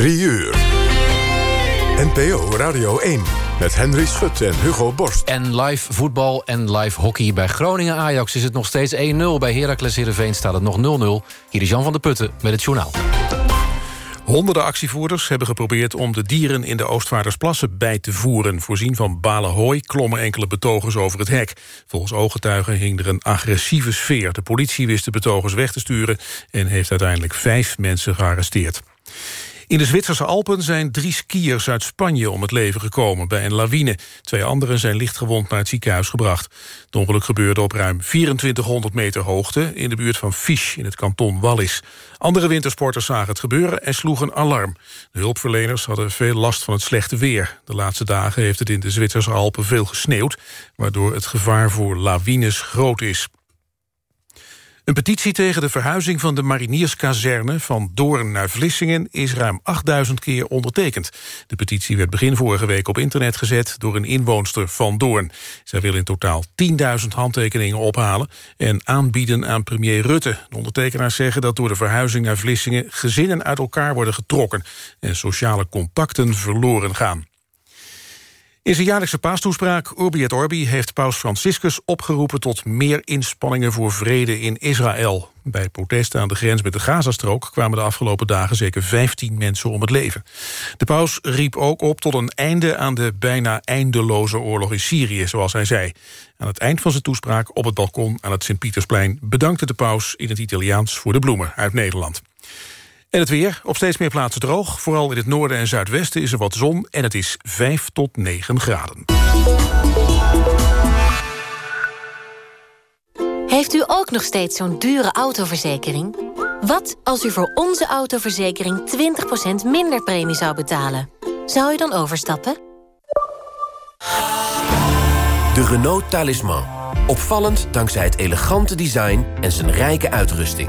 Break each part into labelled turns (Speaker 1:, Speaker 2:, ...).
Speaker 1: 3 uur. NPO Radio 1 met Henry Schut en Hugo Borst.
Speaker 2: En live voetbal en live hockey. Bij Groningen-Ajax is het nog steeds 1-0. Bij Heracles Heerenveen staat het nog 0-0. Hier is Jan van der Putten met het journaal.
Speaker 3: Honderden actievoerders hebben geprobeerd om de dieren in de Oostvaardersplassen bij te voeren. Voorzien van balen hooi klommen enkele betogers over het hek. Volgens ooggetuigen hing er een agressieve sfeer. De politie wist de betogers weg te sturen en heeft uiteindelijk vijf mensen gearresteerd. In de Zwitserse Alpen zijn drie skiers uit Spanje om het leven gekomen bij een lawine. Twee anderen zijn lichtgewond naar het ziekenhuis gebracht. Het ongeluk gebeurde op ruim 2400 meter hoogte in de buurt van Fisch in het kanton Wallis. Andere wintersporters zagen het gebeuren en sloegen alarm. De hulpverleners hadden veel last van het slechte weer. De laatste dagen heeft het in de Zwitserse Alpen veel gesneeuwd, waardoor het gevaar voor lawines groot is. Een petitie tegen de verhuizing van de marinierskazerne van Doorn naar Vlissingen is ruim 8000 keer ondertekend. De petitie werd begin vorige week op internet gezet door een inwoonster van Doorn. Zij wil in totaal 10.000 handtekeningen ophalen en aanbieden aan premier Rutte. De ondertekenaars zeggen dat door de verhuizing naar Vlissingen gezinnen uit elkaar worden getrokken en sociale contacten verloren gaan. In zijn jaarlijkse paastoespraak Urbi et Orbi heeft paus Franciscus opgeroepen tot meer inspanningen voor vrede in Israël. Bij protesten aan de grens met de Gazastrook kwamen de afgelopen dagen zeker 15 mensen om het leven. De paus riep ook op tot een einde aan de bijna eindeloze oorlog in Syrië, zoals hij zei. Aan het eind van zijn toespraak op het balkon aan het Sint-Pietersplein bedankte de paus in het Italiaans voor de bloemen uit Nederland. En het weer, op steeds meer plaatsen droog. Vooral in het noorden en zuidwesten is er wat zon... en het is 5 tot 9 graden.
Speaker 4: Heeft u ook nog steeds zo'n dure autoverzekering? Wat als u voor onze autoverzekering 20% minder premie zou betalen? Zou u dan overstappen?
Speaker 5: De Renault Talisman. Opvallend dankzij het elegante design en zijn rijke uitrusting.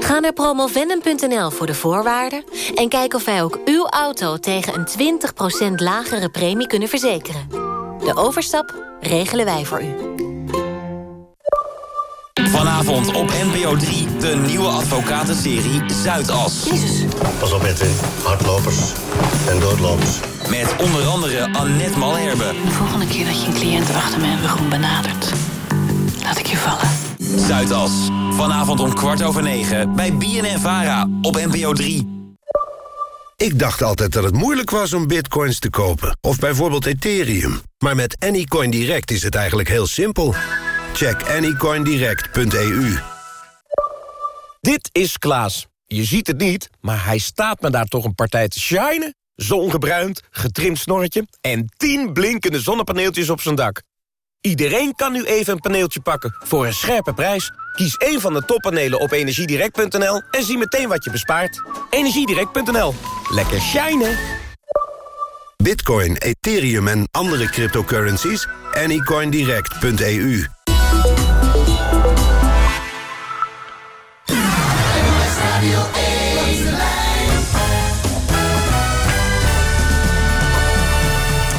Speaker 4: Ga naar promovendum.nl voor de voorwaarden... en kijk of wij ook uw auto tegen een 20% lagere premie kunnen verzekeren. De overstap regelen wij voor u.
Speaker 6: Vanavond op NPO 3 de nieuwe advocatenserie Zuidas.
Speaker 4: Jezus.
Speaker 7: Pas op Edwin, hardlopers en doodlopers.
Speaker 6: Met onder andere Annette Malherbe.
Speaker 8: De volgende keer dat je een cliënt achter mijn rug benadert... laat ik je vallen.
Speaker 6: Zuidas. Vanavond om kwart over negen bij BNN Vara op NPO 3.
Speaker 9: Ik dacht altijd dat het moeilijk was om bitcoins te kopen. Of bijvoorbeeld Ethereum. Maar met Anycoin Direct is het eigenlijk heel simpel. Check anycoindirect.eu.
Speaker 10: Dit is Klaas. Je ziet het niet, maar hij staat me daar toch een partij te shinen. Zongebruind, getrimd snorretje en 10 blinkende zonnepaneeltjes op zijn dak. Iedereen kan nu even een paneeltje pakken voor een scherpe prijs. Kies één van de toppanelen op energiedirect.nl en zie meteen wat je bespaart. Energiedirect.nl. Lekker shinen!
Speaker 9: Bitcoin, Ethereum en andere cryptocurrencies? Anycoindirect.eu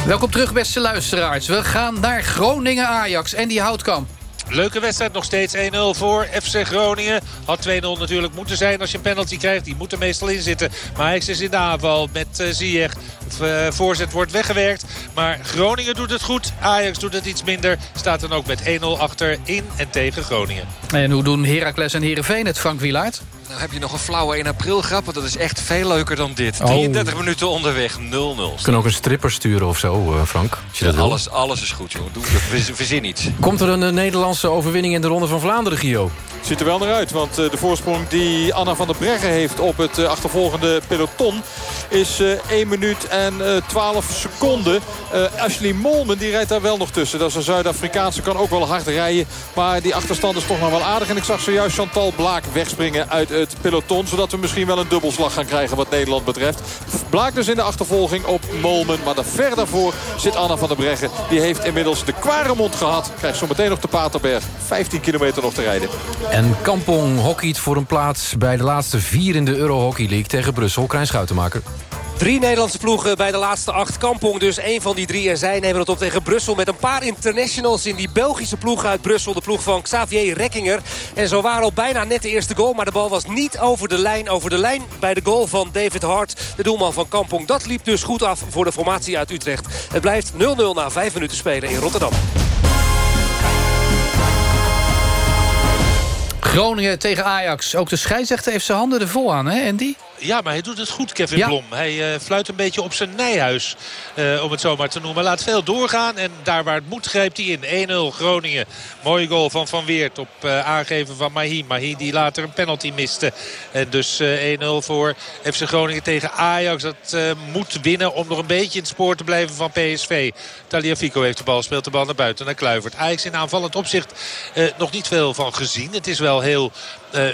Speaker 2: Welkom terug, beste luisteraars. We gaan naar Groningen-Ajax en die houtkamp.
Speaker 11: Leuke wedstrijd, nog steeds 1-0 voor FC Groningen. Had 2-0 natuurlijk moeten zijn als je een penalty krijgt. Die moet er meestal in zitten. Maar Ajax is in de aanval met uh, Ziyech. Uh, voorzet wordt weggewerkt. Maar Groningen doet het goed. Ajax doet het iets minder. Staat dan ook met 1-0 achter in en tegen Groningen.
Speaker 2: En hoe doen Heracles en Heerenveen het, Frank Wielaert?
Speaker 12: Nou heb je nog een flauwe 1 april grap. Dat is echt veel leuker dan dit. 33 minuten onderweg, 0-0.
Speaker 2: Kunnen ook een stripper sturen of zo, uh, Frank? Als je dat
Speaker 12: alles, alles is goed, jongen. Doe, verzin iets.
Speaker 2: Komt er een uh, Nederlandse overwinning in de Ronde van Vlaanderen, Gio?
Speaker 13: Ziet er wel naar uit, want de voorsprong die Anna van der Breggen heeft op het achtervolgende peloton is 1 minuut en 12 seconden. Ashley Molmen die rijdt daar wel nog tussen. Dat is een Zuid-Afrikaanse, kan ook wel hard rijden. Maar die achterstand is toch nog wel aardig. En ik zag zojuist Chantal Blaak wegspringen uit het peloton. Zodat we misschien wel een dubbelslag gaan krijgen wat Nederland betreft. Blaak dus in de achtervolging op Molmen. Maar daar ver daarvoor zit Anna van der Breggen. Die heeft inmiddels de Kwaremond gehad. Krijgt zo meteen nog de Paterberg. 15 kilometer nog te rijden.
Speaker 2: En Kampong hockeyt voor een plaats bij de laatste vier in de Euro Hockey League tegen Brussel. Krijn Schuitenmaker.
Speaker 14: Drie Nederlandse ploegen bij de laatste acht. Kampong dus één van die drie. En zij nemen het op tegen Brussel met een paar internationals in die Belgische ploeg uit Brussel. De ploeg van Xavier Rekkinger. En zo waren al bijna net de eerste goal. Maar de bal was niet over de lijn. Over de lijn bij de goal van David Hart. De doelman van Kampong. Dat liep dus goed af voor de formatie uit Utrecht. Het blijft 0-0 na vijf minuten spelen in Rotterdam.
Speaker 15: Groningen tegen Ajax. Ook de scheidsrechter heeft zijn handen er vol aan, hè Andy?
Speaker 11: Ja, maar hij doet het goed, Kevin Blom. Hij uh, fluit een beetje op zijn nijhuis, uh, om het zo maar te noemen. Laat veel doorgaan en daar waar het moet greep hij in. 1-0 Groningen. Mooie goal van Van Weert op uh, aangeven van Mahi. Mahi die later een penalty miste. En dus 1-0 voor FC Groningen tegen Ajax. Dat moet winnen om nog een beetje in het spoor te blijven van PSV. Taliafico heeft de bal, speelt de bal naar buiten, naar Kluivert. Ajax in aanvallend opzicht nog niet veel van gezien. Het is wel heel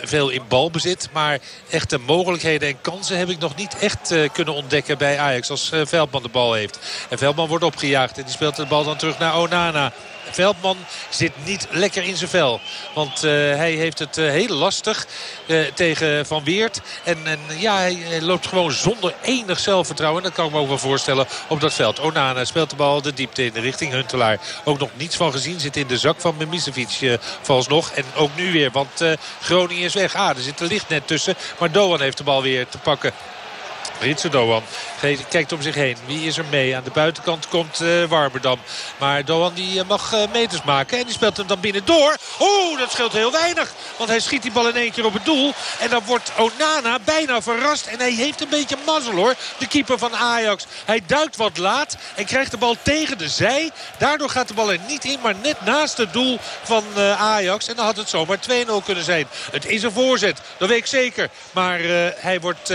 Speaker 11: veel in balbezit, maar echte mogelijkheden kansen heb ik nog niet echt uh, kunnen ontdekken bij Ajax. Als uh, Veldman de bal heeft. En Veldman wordt opgejaagd. En die speelt de bal dan terug naar Onana. Veldman zit niet lekker in zijn vel. Want uh, hij heeft het uh, heel lastig uh, tegen Van Weert. En, en ja, hij, loopt gewoon zonder enig zelfvertrouwen. En dat kan ik me ook wel voorstellen op dat veld. Onana speelt de bal de diepte in de richting Huntelaar. Ook nog niets van gezien. Zit in de zak van Mimicevic nog En ook nu weer. Want Groningen is weg. Ah, er zit een licht net tussen. Maar Doan heeft de bal weer te pakken. Ritsu Doan kijkt om zich heen. Wie is er mee? Aan de buitenkant komt uh, Warberdam. Maar Doan die uh, mag uh, meters maken. En die speelt hem dan binnendoor. Oeh, dat scheelt heel weinig. Want hij schiet die bal in één keer op het doel. En dan wordt Onana bijna verrast. En hij heeft een beetje mazzel hoor. De keeper van Ajax. Hij duikt wat laat. En krijgt de bal tegen de zij. Daardoor gaat de bal er niet in. Maar net naast het doel van Ajax. En dan had het zomaar 2-0 kunnen zijn. Het is een voorzet. Dat weet ik zeker. Maar hij wordt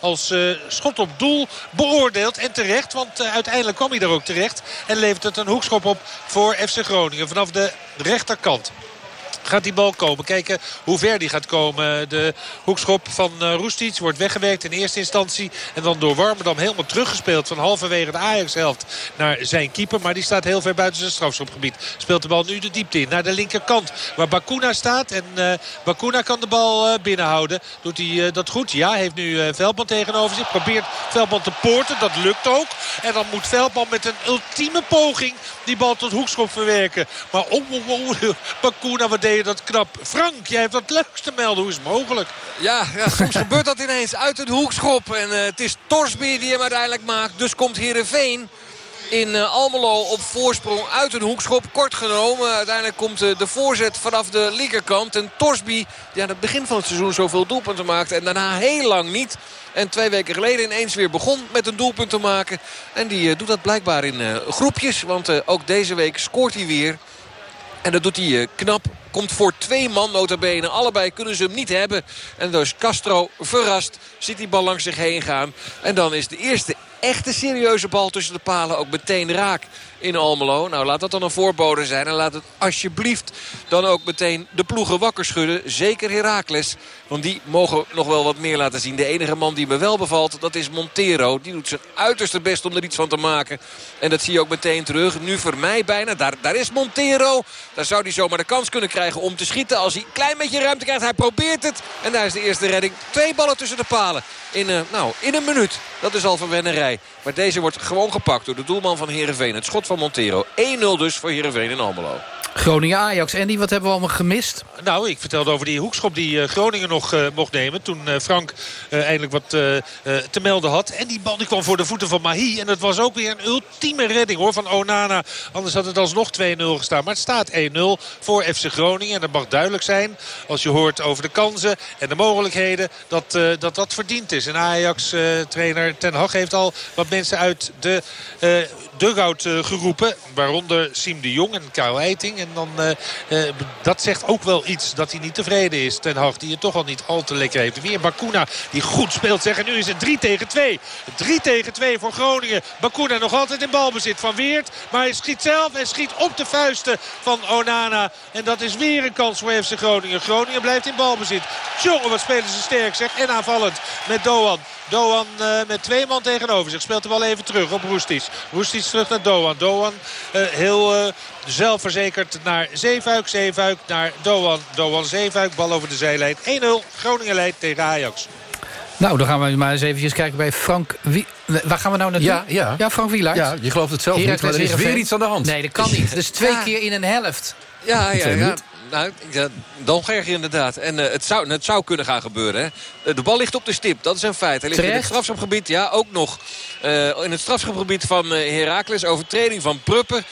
Speaker 11: als schot op doel beoordeeld. En terecht, want uh, uiteindelijk kwam hij er ook terecht. En levert het een hoekschop op voor FC Groningen vanaf de rechterkant gaat die bal komen. Kijken hoe ver die gaat komen. De hoekschop van uh, Roestic wordt weggewerkt in eerste instantie. En dan door Warmerdam helemaal teruggespeeld van halverwege de Ajax-helft naar zijn keeper. Maar die staat heel ver buiten zijn strafschopgebied. Speelt de bal nu de diepte in naar de linkerkant waar Bakuna staat. En uh, Bakuna kan de bal uh, binnenhouden. Doet hij dat goed? Ja, heeft nu Veldman tegenover zich. Probeert Veldman te poorten. Dat lukt ook. En dan moet Veldman met een ultieme poging die bal tot hoekschop verwerken. Maar oh, oh, oh Bakuna, wat dat knap. Frank, jij hebt wat leuks te melden. Hoe is het mogelijk?
Speaker 14: Ja, soms gebeurt dat ineens uit een hoekschop. En uh, het is Torsby die hem uiteindelijk maakt. Dus komt Heerenveen in uh, Almelo op voorsprong uit een hoekschop. Kort genomen. Uiteindelijk komt uh, de voorzet vanaf de linkerkant. En Torsby, die aan het begin van het seizoen zoveel doelpunten maakte. En daarna heel lang niet. En twee weken geleden ineens weer begon met een doelpunt te maken. En die doet dat blijkbaar in groepjes. Want ook deze week scoort hij weer. En dat doet hij knap. Komt voor twee man notabene. Allebei kunnen ze hem niet hebben. En dus Castro verrast. Ziet die bal langs zich heen gaan. En dan is de eerste echte serieuze bal tussen de palen ook meteen raak in Almelo. Nou, laat dat dan een voorbode zijn. En laat het alsjeblieft dan ook meteen de ploegen wakker schudden. Zeker Heracles. Want die mogen nog wel wat meer laten zien. De enige man die me wel bevalt, dat is Montero. Die doet zijn uiterste best om er iets van te maken. En dat zie je ook meteen terug. Nu voor mij bijna. Daar, daar is Montero. Daar zou hij zomaar de kans kunnen krijgen om te schieten. Als hij een klein beetje ruimte krijgt. Hij probeert het. En daar is de eerste redding. Twee ballen tussen de palen. In, uh, nou, in een minuut. Dat is al Maar deze wordt gewoon gepakt door de doelman van Heerenveen. Het schot van Montero. 1-0 dus voor Heerenveen in Almelo.
Speaker 15: Groningen-Ajax. Andy, wat hebben we allemaal gemist?
Speaker 11: Nou, ik vertelde over die hoekschop die uh, Groningen nog uh, mocht nemen. Toen uh, Frank eindelijk wat te melden had. En die bal die kwam voor de voeten van Mahi. En dat was ook weer een ultieme redding hoor, van Onana. Anders had het alsnog 2-0 gestaan. Maar het staat 1-0 voor FC Groningen. En dat mag duidelijk zijn als je hoort over de kansen en de mogelijkheden. Dat dat, dat verdiend is. En Ajax-trainer Ten Hag heeft al wat mensen uit de dugout geroepen. Waaronder Siem de Jong en Karel Eiting. En dan, uh, dat zegt ook wel iets dat hij niet tevreden is. Ten Hag die het toch al niet al te lekker heeft. Weer Bakuna die goed speelt. Zeg. En nu is het 3 tegen 2. 3 tegen 2 voor Groningen. Bakuna nog altijd in balbezit van Weert. Maar hij schiet zelf en schiet op de vuisten van Onana. En dat is weer een kans voor FC Groningen. Groningen blijft in balbezit. Jongen, wat spelen ze sterk zeg. En aanvallend met Doan. Doan uh, met twee man tegenover zich. Speelt de bal even terug op Roestic. Roestic terug naar Doan. Doan heel zelfverzekerd naar Zeefuik. Zeefuik naar Doan. Doan Zeefuik. Bal over de zijlijn. 1-0. Groningen leidt tegen Ajax.
Speaker 15: Nou, dan gaan we maar eens eventjes kijken bij Frank... Wie... Waar gaan we nou naartoe?
Speaker 2: Ja, ja.
Speaker 15: ja Frank Wielaert.
Speaker 2: Ja, je gelooft het zelf niet, maar er is weer iets aan de hand.
Speaker 15: Nee, dat kan niet. Dus twee ja. keer in een helft.
Speaker 14: Ja, ja, ja. Nou, ja, dan Gerg inderdaad. En uh, het, zou, het zou kunnen gaan gebeuren. Hè. De bal ligt op de stip, dat is een feit. Hij ligt
Speaker 15: Terecht.
Speaker 14: in het strafschopgebied, ja, ook nog. Uh, in het strafschopgebied van Heracles. Overtreding van Pruppen.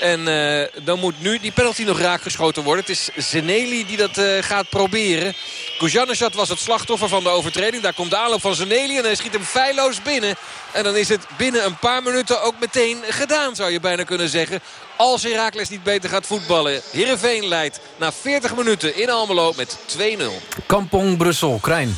Speaker 14: En uh, dan moet nu die penalty nog raak geschoten worden. Het is Zeneli die dat uh, gaat proberen. Kujanesjad was het slachtoffer van de overtreding. Daar komt de aanloop van Zeneli en hij schiet hem feilloos binnen. En dan is het binnen een paar minuten ook meteen gedaan, zou je bijna kunnen zeggen. Als Heracles niet beter gaat voetballen. Heerenveen leidt na 40 minuten in Almelo met 2-0.
Speaker 2: Kampong Brussel, Krijn.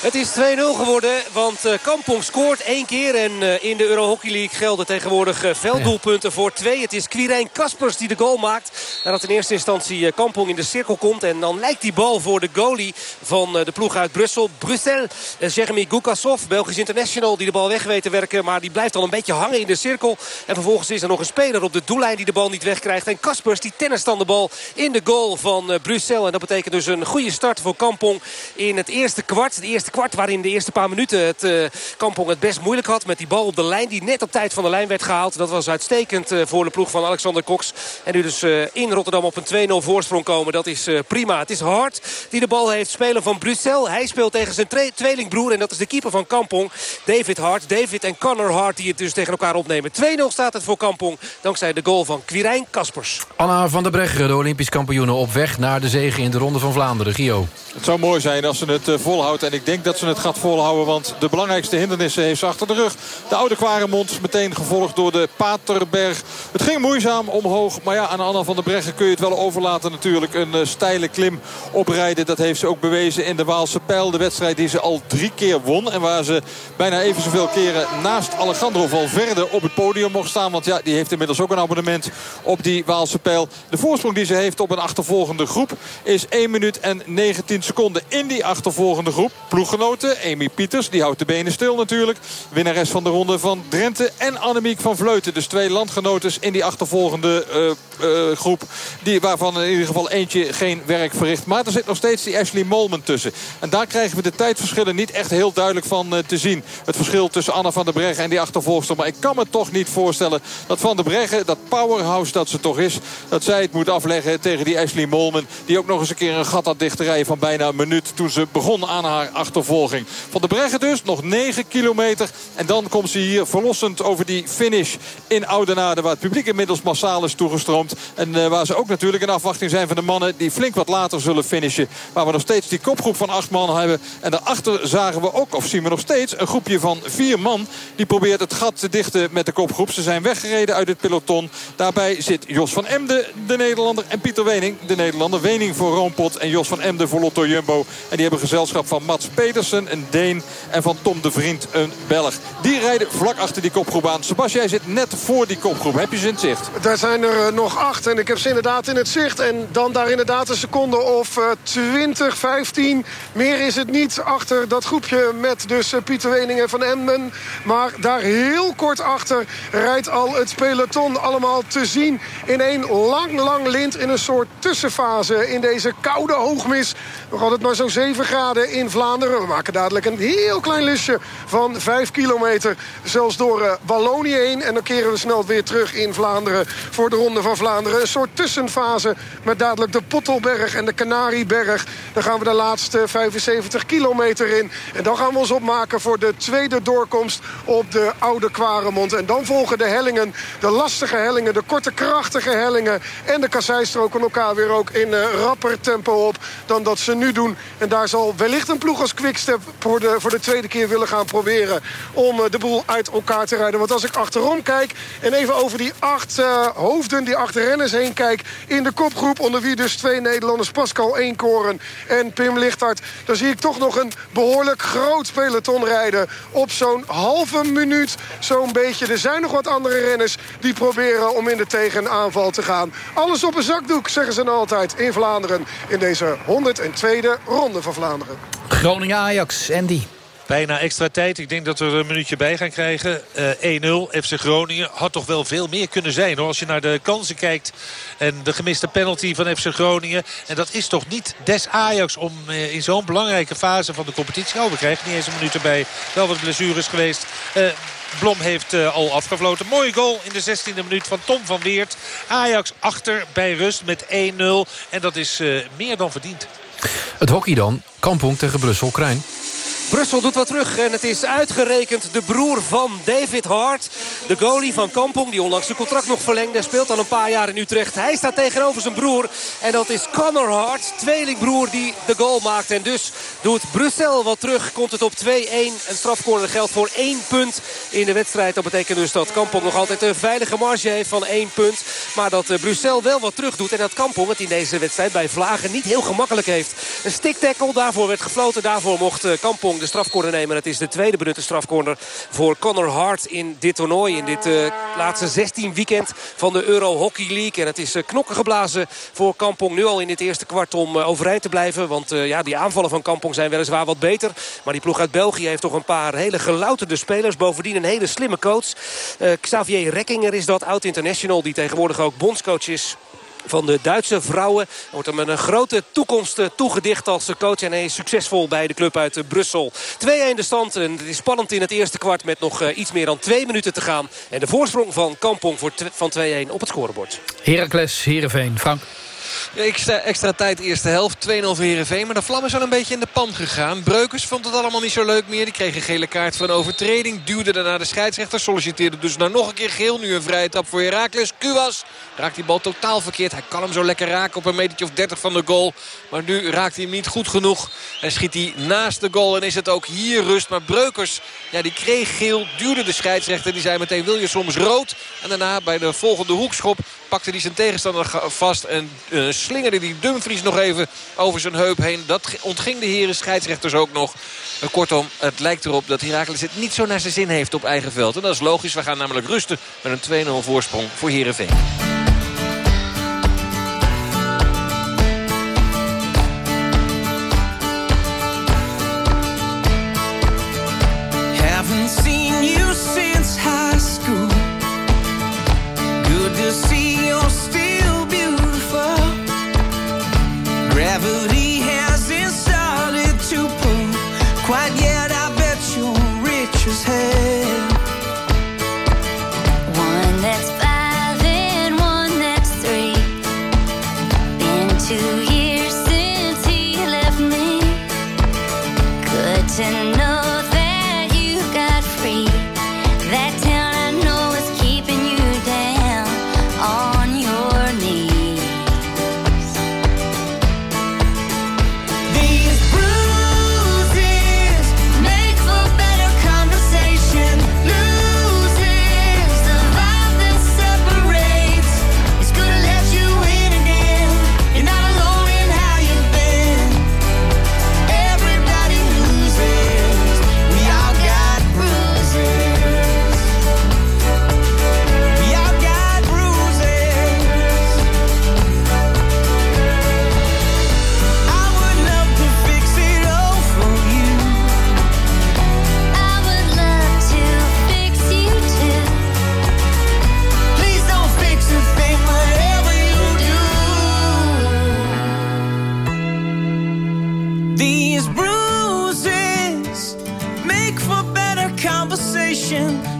Speaker 16: Het is 2-0 geworden, want uh, Kampong scoort één keer. En uh, in de Euro Hockey League gelden tegenwoordig uh, velddoelpunten voor twee. Het is Quirijn Kaspers die de goal maakt. Nadat in eerste instantie Kampong in de cirkel komt. En dan lijkt die bal voor de goalie van de ploeg uit Brussel. Brussel, Jeremy Gukasov, Belgisch international, die de bal weg weet te werken. Maar die blijft al een beetje hangen in de cirkel. En vervolgens is er nog een speler op de doellijn die de bal niet wegkrijgt. En Kaspers die tennist dan de bal in de goal van Brussel. En dat betekent dus een goede start voor Kampong in het eerste kwart. De eerste kwart waarin de eerste paar minuten het uh, Kampong het best moeilijk had. Met die bal op de lijn die net op tijd van de lijn werd gehaald. Dat was uitstekend uh, voor de ploeg van Alexander Cox. En nu dus uh, in Rotterdam op een 2-0 voorsprong komen. Dat is prima. Het is Hart die de bal heeft. Spelen van Brussel. Hij speelt tegen zijn tweelingbroer. En dat is de keeper van Kampong. David Hart. David en Connor Hart die het dus tegen elkaar opnemen. 2-0 staat het voor Kampong. Dankzij de goal van Quirijn Kaspers.
Speaker 2: Anna van der Breggen, de Olympisch kampioenen op weg naar de zege in de Ronde van Vlaanderen. Gio.
Speaker 13: Het zou mooi zijn als ze het volhoudt. En ik denk dat ze het gaat volhouden. Want de belangrijkste hindernissen heeft ze achter de rug. De oude Kwaremond meteen gevolgd door de Paterberg. Het ging moeizaam omhoog. Maar ja, aan Anna van der Breggen kun je het wel overlaten natuurlijk. Een uh, steile klim oprijden. Dat heeft ze ook bewezen in de Waalse Pijl. De wedstrijd die ze al drie keer won. En waar ze bijna even zoveel keren naast Alejandro Valverde op het podium mocht staan. Want ja, die heeft inmiddels ook een abonnement op die Waalse Pijl. De voorsprong die ze heeft op een achtervolgende groep is 1 minuut en 19 seconden. In die achtervolgende groep ploeggenoten Amy Pieters, die houdt de benen stil natuurlijk. Winnares van de ronde van Drenthe. En Annemiek van Vleuten. Dus twee landgenotes in die achtervolgende uh, uh, groep. Die, waarvan in ieder geval eentje geen werk verricht. Maar er zit nog steeds die Ashley Molman tussen. En daar krijgen we de tijdverschillen niet echt heel duidelijk van uh, te zien. Het verschil tussen Anna van der Breggen en die achtervolgster. Maar ik kan me toch niet voorstellen dat Van der Breggen, dat powerhouse dat ze toch is... dat zij het moet afleggen tegen die Ashley Molman. Die ook nog eens een keer een gat had dichterij van bijna een minuut... toen ze begon aan haar achtervolging. Van der Breggen dus, nog 9 kilometer. En dan komt ze hier verlossend over die finish in Oudenaarde... waar het publiek inmiddels massaal is toegestroomd. En uh, waar ze ook natuurlijk in afwachting zijn van de mannen... die flink wat later zullen finishen. Waar we nog steeds die kopgroep van acht man hebben. En daarachter zagen we ook, of zien we nog steeds... een groepje van vier man die probeert het gat te dichten met de kopgroep. Ze zijn weggereden uit het peloton. Daarbij zit Jos van Emden, de Nederlander... en Pieter Wening, de Nederlander. Wening voor Roompot en Jos van Emden voor Lotto Jumbo. En die hebben gezelschap van Mats Een Deen... en van Tom de Vriend, een Belg. Die rijden vlak achter die kopgroep aan. Sebas, jij zit net voor die kopgroep. Heb je ze in het zicht?
Speaker 17: Daar zijn er uh, nog acht en ik heb ze inderdaad in het zicht. En dan daar inderdaad een seconde of uh, 20, 15. Meer is het niet achter dat groepje met dus uh, Pieter Weningen van Emmen. Maar daar heel kort achter rijdt al het peloton allemaal te zien. In één lang, lang lint in een soort tussenfase in deze koude hoogmis. Nog altijd maar zo'n 7 graden in Vlaanderen. We maken dadelijk een heel klein lusje van 5 kilometer. Zelfs door uh, Wallonië heen. En dan keren we snel weer terug in Vlaanderen voor de Ronde van Vlaanderen. Een soort tussenfase met dadelijk de Pottelberg en de Canarieberg. Dan gaan we de laatste 75 kilometer in. En dan gaan we ons opmaken voor de tweede doorkomst op de Oude Kwaremond. En dan volgen de hellingen, de lastige hellingen, de korte krachtige hellingen. En de kasseistroken elkaar weer ook in uh, rapper tempo op dan dat ze nu doen. En daar zal wellicht een ploeg als Quickstep voor de, voor de tweede keer willen gaan proberen... om eh, de boel uit elkaar te rijden. Want als ik achterom kijk en even over die acht uh, hoofden... die acht renners heen kijk in de kopgroep... onder wie dus twee Nederlanders, Pascal Eenkoren en Pim Lichthart... dan zie ik toch nog een behoorlijk groot peloton rijden... op zo'n halve minuut, zo'n beetje. Er zijn nog wat andere renners die proberen om in de tegenaanval te gaan. Alles op een zakdoek, zeggen ze dan altijd in Vlaanderen... in deze 102e ronde van Vlaanderen.
Speaker 15: Groningen-Ajax, Andy.
Speaker 11: Bijna extra tijd. Ik denk dat we er een minuutje bij gaan krijgen. Uh, 1-0. FC Groningen had toch wel veel meer kunnen zijn. Hoor. Als je naar de kansen kijkt. En de gemiste penalty van FC Groningen. En dat is toch niet des Ajax om uh, in zo'n belangrijke fase van de competitie. Oh, we krijgen niet eens een minuut erbij. Wel wat blessures geweest. Uh, Blom heeft uh, al afgevloten. Mooie goal in de 16e minuut van Tom van Weert. Ajax achter bij rust met 1-0. En dat is uh, meer dan verdiend.
Speaker 2: Het hockey dan. Kampong tegen Brussel-Krijn.
Speaker 16: Brussel doet wat terug en het is uitgerekend de broer van David Hart. De goalie van Kampong die onlangs zijn contract nog verlengde. Speelt al een paar jaar in Utrecht. Hij staat tegenover zijn broer en dat is Connor Hart. Tweelingbroer die de goal maakt. En dus doet Brussel wat terug. Komt het op 2-1. Een strafcorner geldt voor één punt in de wedstrijd. Dat betekent dus dat Kampong nog altijd een veilige marge heeft van één punt. Maar dat Brussel wel wat terug doet. En dat Kampong het in deze wedstrijd bij Vlagen niet heel gemakkelijk heeft. Een sticktackle, daarvoor werd gefloten. Daarvoor mocht Kampong de strafcorner nemen. Het is de tweede benutte strafcorner voor Connor Hart in dit toernooi. In dit uh, laatste 16 weekend van de Euro Hockey League. En het is uh, knokken geblazen voor Kampong nu al in dit eerste kwart om uh, overeind te blijven. Want ja, die aanvallen van Kampong zijn weliswaar wat beter. Maar die ploeg uit België heeft toch een paar hele gelouterde spelers. Bovendien een hele slimme coach. Xavier Rekkinger is dat, oud-international. Die tegenwoordig ook bondscoach is van de Duitse vrouwen. Wordt hem een grote toekomst toegedicht als coach. En hij is succesvol bij de club uit Brussel. 2-1 de stand. En het is spannend in het eerste kwart met nog iets meer dan twee minuten te gaan. En de voorsprong van Kampong van 2-1 op het scorebord.
Speaker 15: Heracles, Heerenveen. Frank.
Speaker 14: Extra, extra tijd eerste helft. 2-0 voor Heerenveen. Maar de vlam is al een beetje in de pan gegaan. Breukers vond het allemaal niet zo leuk meer. Die kreeg een gele kaart voor een overtreding. Duwde daarna de scheidsrechter. Solliciteerde dus naar nog een keer geel. Nu een vrije tap voor Herakles. Kuwas raakt die bal totaal verkeerd. Hij kan hem zo lekker raken op een metertje of 30 van de goal. Maar nu raakt hij hem niet goed genoeg. En schiet hij naast de goal. En is het ook hier rust. Maar Breukers, ja, die kreeg geel. Duwde de scheidsrechter. Die zei meteen wil je soms rood. En daarna bij de volgende hoekschop pakte hij zijn tegenstander vast. En uh, slingerde die Dumfries nog even over zijn heup heen. Dat ontging de heren scheidsrechters ook nog. Uh, kortom, het lijkt erop dat Heracles het niet zo naar zijn zin heeft op eigen veld. En dat is logisch. We gaan namelijk rusten met een 2-0 voorsprong voor Heerenveen.
Speaker 2: ocean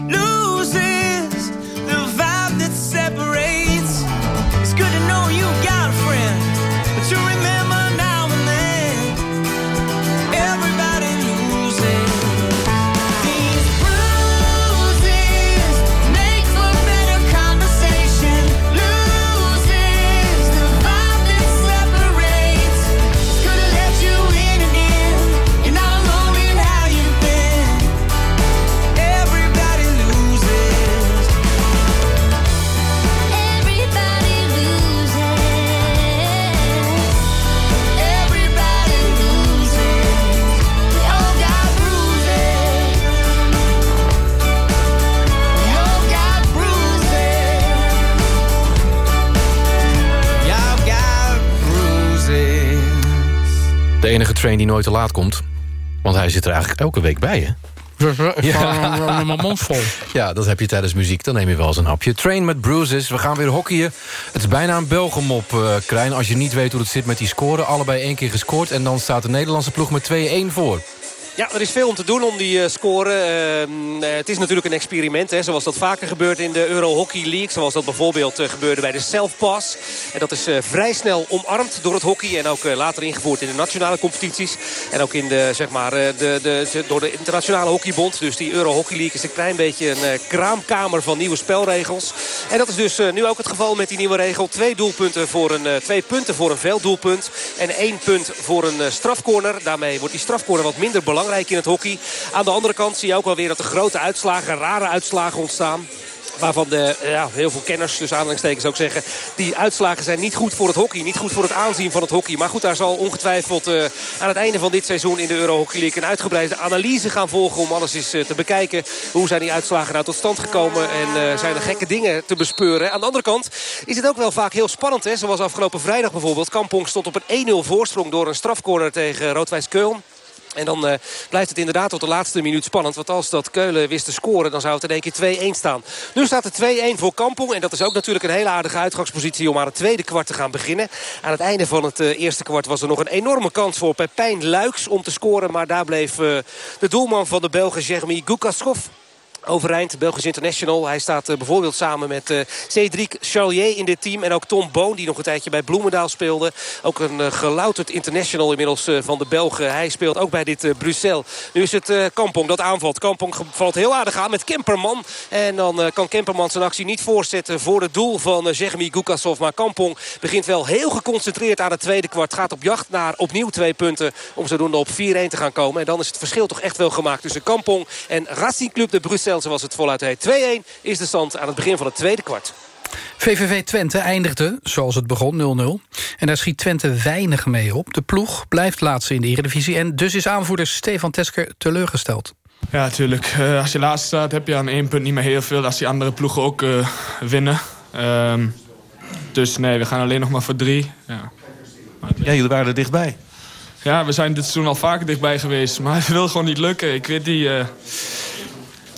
Speaker 2: train die nooit te laat komt. Want hij zit er eigenlijk elke week bij, hè?
Speaker 15: Ja. mijn mond vol.
Speaker 2: Ja, dat heb je tijdens muziek. Dan neem je wel eens een hapje. Train met bruises. We gaan weer hockeyen. Het is bijna een Belgemop, uh, Krijn. Als je niet weet hoe het zit met die scoren. Allebei één keer gescoord. En dan staat de Nederlandse ploeg met 2-1 voor.
Speaker 16: Ja, er is veel om te doen om die uh, score. Uh, het is natuurlijk een experiment, hè, zoals dat vaker gebeurt in de Euro Hockey League. Zoals dat bijvoorbeeld uh, gebeurde bij de Self-Pass. En dat is vrij snel omarmd door het hockey. En ook later ingevoerd in de nationale competities. En ook in de, zeg maar, de, de, door de internationale hockeybond. Dus die Euro Hockey League is een klein beetje een kraamkamer van nieuwe spelregels. En dat is dus nu ook het geval met die nieuwe regel. Twee, doelpunten voor een, twee punten voor een velddoelpunt. En één punt voor een strafcorner. Daarmee wordt die strafcorner wat minder belangrijk in het hockey. Aan de andere kant zie je ook wel weer dat er grote uitslagen, rare uitslagen ontstaan. Waarvan de, ja, heel veel kenners, dus aanhalingstekens ook zeggen... die uitslagen zijn niet goed voor het hockey. Niet goed voor het aanzien van het hockey. Maar goed, daar zal ongetwijfeld uh, aan het einde van dit seizoen... in de Euro Hockey League een uitgebreide analyse gaan volgen... om alles eens uh, te bekijken. Hoe zijn die uitslagen nou tot stand gekomen? En uh, zijn er gekke dingen te bespeuren? Aan de andere kant is het ook wel vaak heel spannend. Hè? Zoals afgelopen vrijdag bijvoorbeeld. Kampong stond op een 1-0 voorsprong door een strafcorner tegen Roodwijs Keul. En dan uh, blijft het inderdaad tot de laatste minuut spannend. Want als dat Keulen wist te scoren, dan zou het in één keer 2-1 staan. Nu staat het 2-1 voor Kampong. En dat is ook natuurlijk een hele aardige uitgangspositie om aan het tweede kwart te gaan beginnen. Aan het einde van het uh, eerste kwart was er nog een enorme kans voor Pepijn Luiks om te scoren. Maar daar bleef uh, de doelman van de Belgen, Jeremy Gukaskov overeind. Belgisch international. Hij staat uh, bijvoorbeeld samen met uh, Cédric Charlier in dit team. En ook Tom Boon, die nog een tijdje bij Bloemendaal speelde. Ook een uh, gelouterd international inmiddels van de Belgen. Hij speelt ook bij dit Brussel. Nu is het Kampong dat aanvalt. Kampong valt heel aardig aan met Kemperman. En dan kan Kemperman zijn actie niet voorzetten voor het doel van Jeremy Gukasov. Maar Kampong begint wel heel geconcentreerd aan het tweede kwart. Gaat op jacht naar opnieuw twee punten om zodoende op 4-1 te gaan komen. En dan is het verschil toch echt wel gemaakt tussen Kampong en Racing Club de Zoals het voluit heet. 2-1 is de stand aan het begin van het tweede kwart.
Speaker 15: VVV Twente eindigde, zoals het begon, 0-0. En daar schiet Twente weinig mee op. De ploeg blijft laatste in de Eredivisie... en dus is aanvoerder Stefan Tesker teleurgesteld.
Speaker 18: Ja, natuurlijk. Uh, als je laatste staat heb je aan één punt niet meer heel veel... als die andere ploegen ook uh, winnen. Uh, dus nee, we gaan alleen nog maar voor drie. Ja,
Speaker 19: ja jullie waren er dichtbij.
Speaker 18: Ja, we zijn dit seizoen al vaker dichtbij geweest. Maar het wil gewoon niet lukken. Ik weet die... Uh,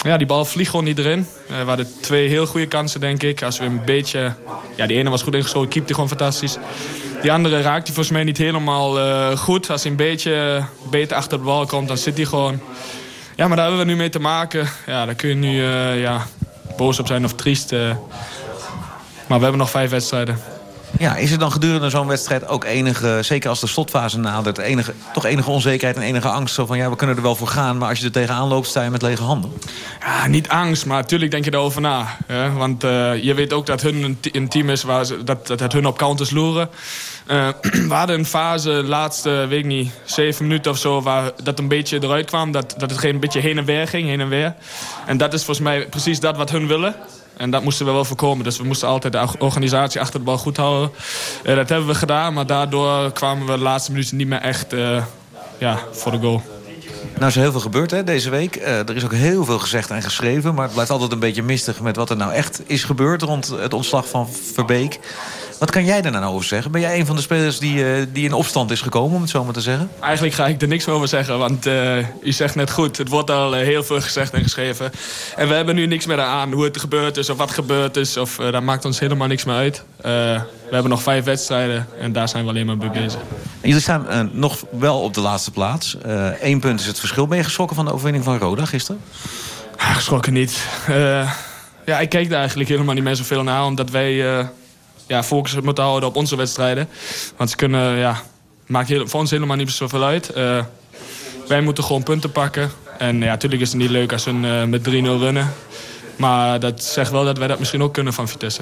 Speaker 18: ja, die bal vliegt gewoon niet erin. Uh, we hadden twee heel goede kansen, denk ik. Als we een beetje... Ja, die ene was goed ingeschoten, keepte gewoon fantastisch. Die andere raakt hij volgens mij niet helemaal uh, goed. Als hij een beetje beter achter de bal komt, dan zit hij gewoon... Ja, maar daar hebben we nu mee te maken. Ja, daar kun je nu uh, ja, boos op zijn of triest. maar we hebben nog vijf wedstrijden.
Speaker 19: Ja, is er dan gedurende zo'n wedstrijd ook enige, zeker als de slotfase nadert... Enige, toch enige onzekerheid en enige angst? Zo van, ja, we kunnen er wel voor gaan, maar als je er tegenaan loopt... sta je met lege handen?
Speaker 18: Ja, niet angst, maar natuurlijk denk je erover na. Hè? Want uh, je weet ook dat hun een, een team is waar ze, dat, dat het hun op counters loeren. Uh, we hadden een fase, laatste, weet niet, zeven minuten of zo... waar dat een beetje eruit kwam, dat, dat het een beetje heen en weer ging, heen en weer. En dat is volgens mij precies dat wat hun willen. En dat moesten we wel voorkomen. Dus we moesten altijd de organisatie achter de bal goed houden. Uh, dat hebben we gedaan, maar daardoor kwamen we de laatste minuten niet meer echt uh, ja, voor de goal.
Speaker 19: Nou is er heel veel gebeurd hè, deze week. Er is ook heel veel gezegd en geschreven. Maar het blijft altijd een beetje mistig met wat er nou echt is gebeurd... rond het ontslag van Verbeek. Wat kan jij daar nou over zeggen? Ben jij een van de spelers die, uh, die in opstand is gekomen, om het zo maar te zeggen?
Speaker 18: Eigenlijk ga ik er niks over zeggen, want uh, u zegt net goed. Het wordt al uh, heel veel gezegd en geschreven. En we hebben nu niks meer aan hoe het gebeurd is of wat gebeurd is. Of, dat maakt ons helemaal niks meer uit. we hebben nog vijf wedstrijden en daar zijn we alleen maar mee bezig.
Speaker 19: Jullie staan nog wel op de laatste plaats. Eén punt is het verschil. Ben je geschrokken van de overwinning van Roda gisteren?
Speaker 18: Ah, geschrokken niet. ja, ik keek daar eigenlijk helemaal niet meer zoveel naar, omdat wij ja, focus moeten houden op onze wedstrijden. Want ze kunnen, ja, maakt heel, voor ons helemaal niet zoveel uit. Uh, wij moeten gewoon punten pakken. En ja, natuurlijk is het niet leuk als we uh, met 3-0 runnen. Maar dat zegt wel dat wij dat misschien ook kunnen van Vitesse.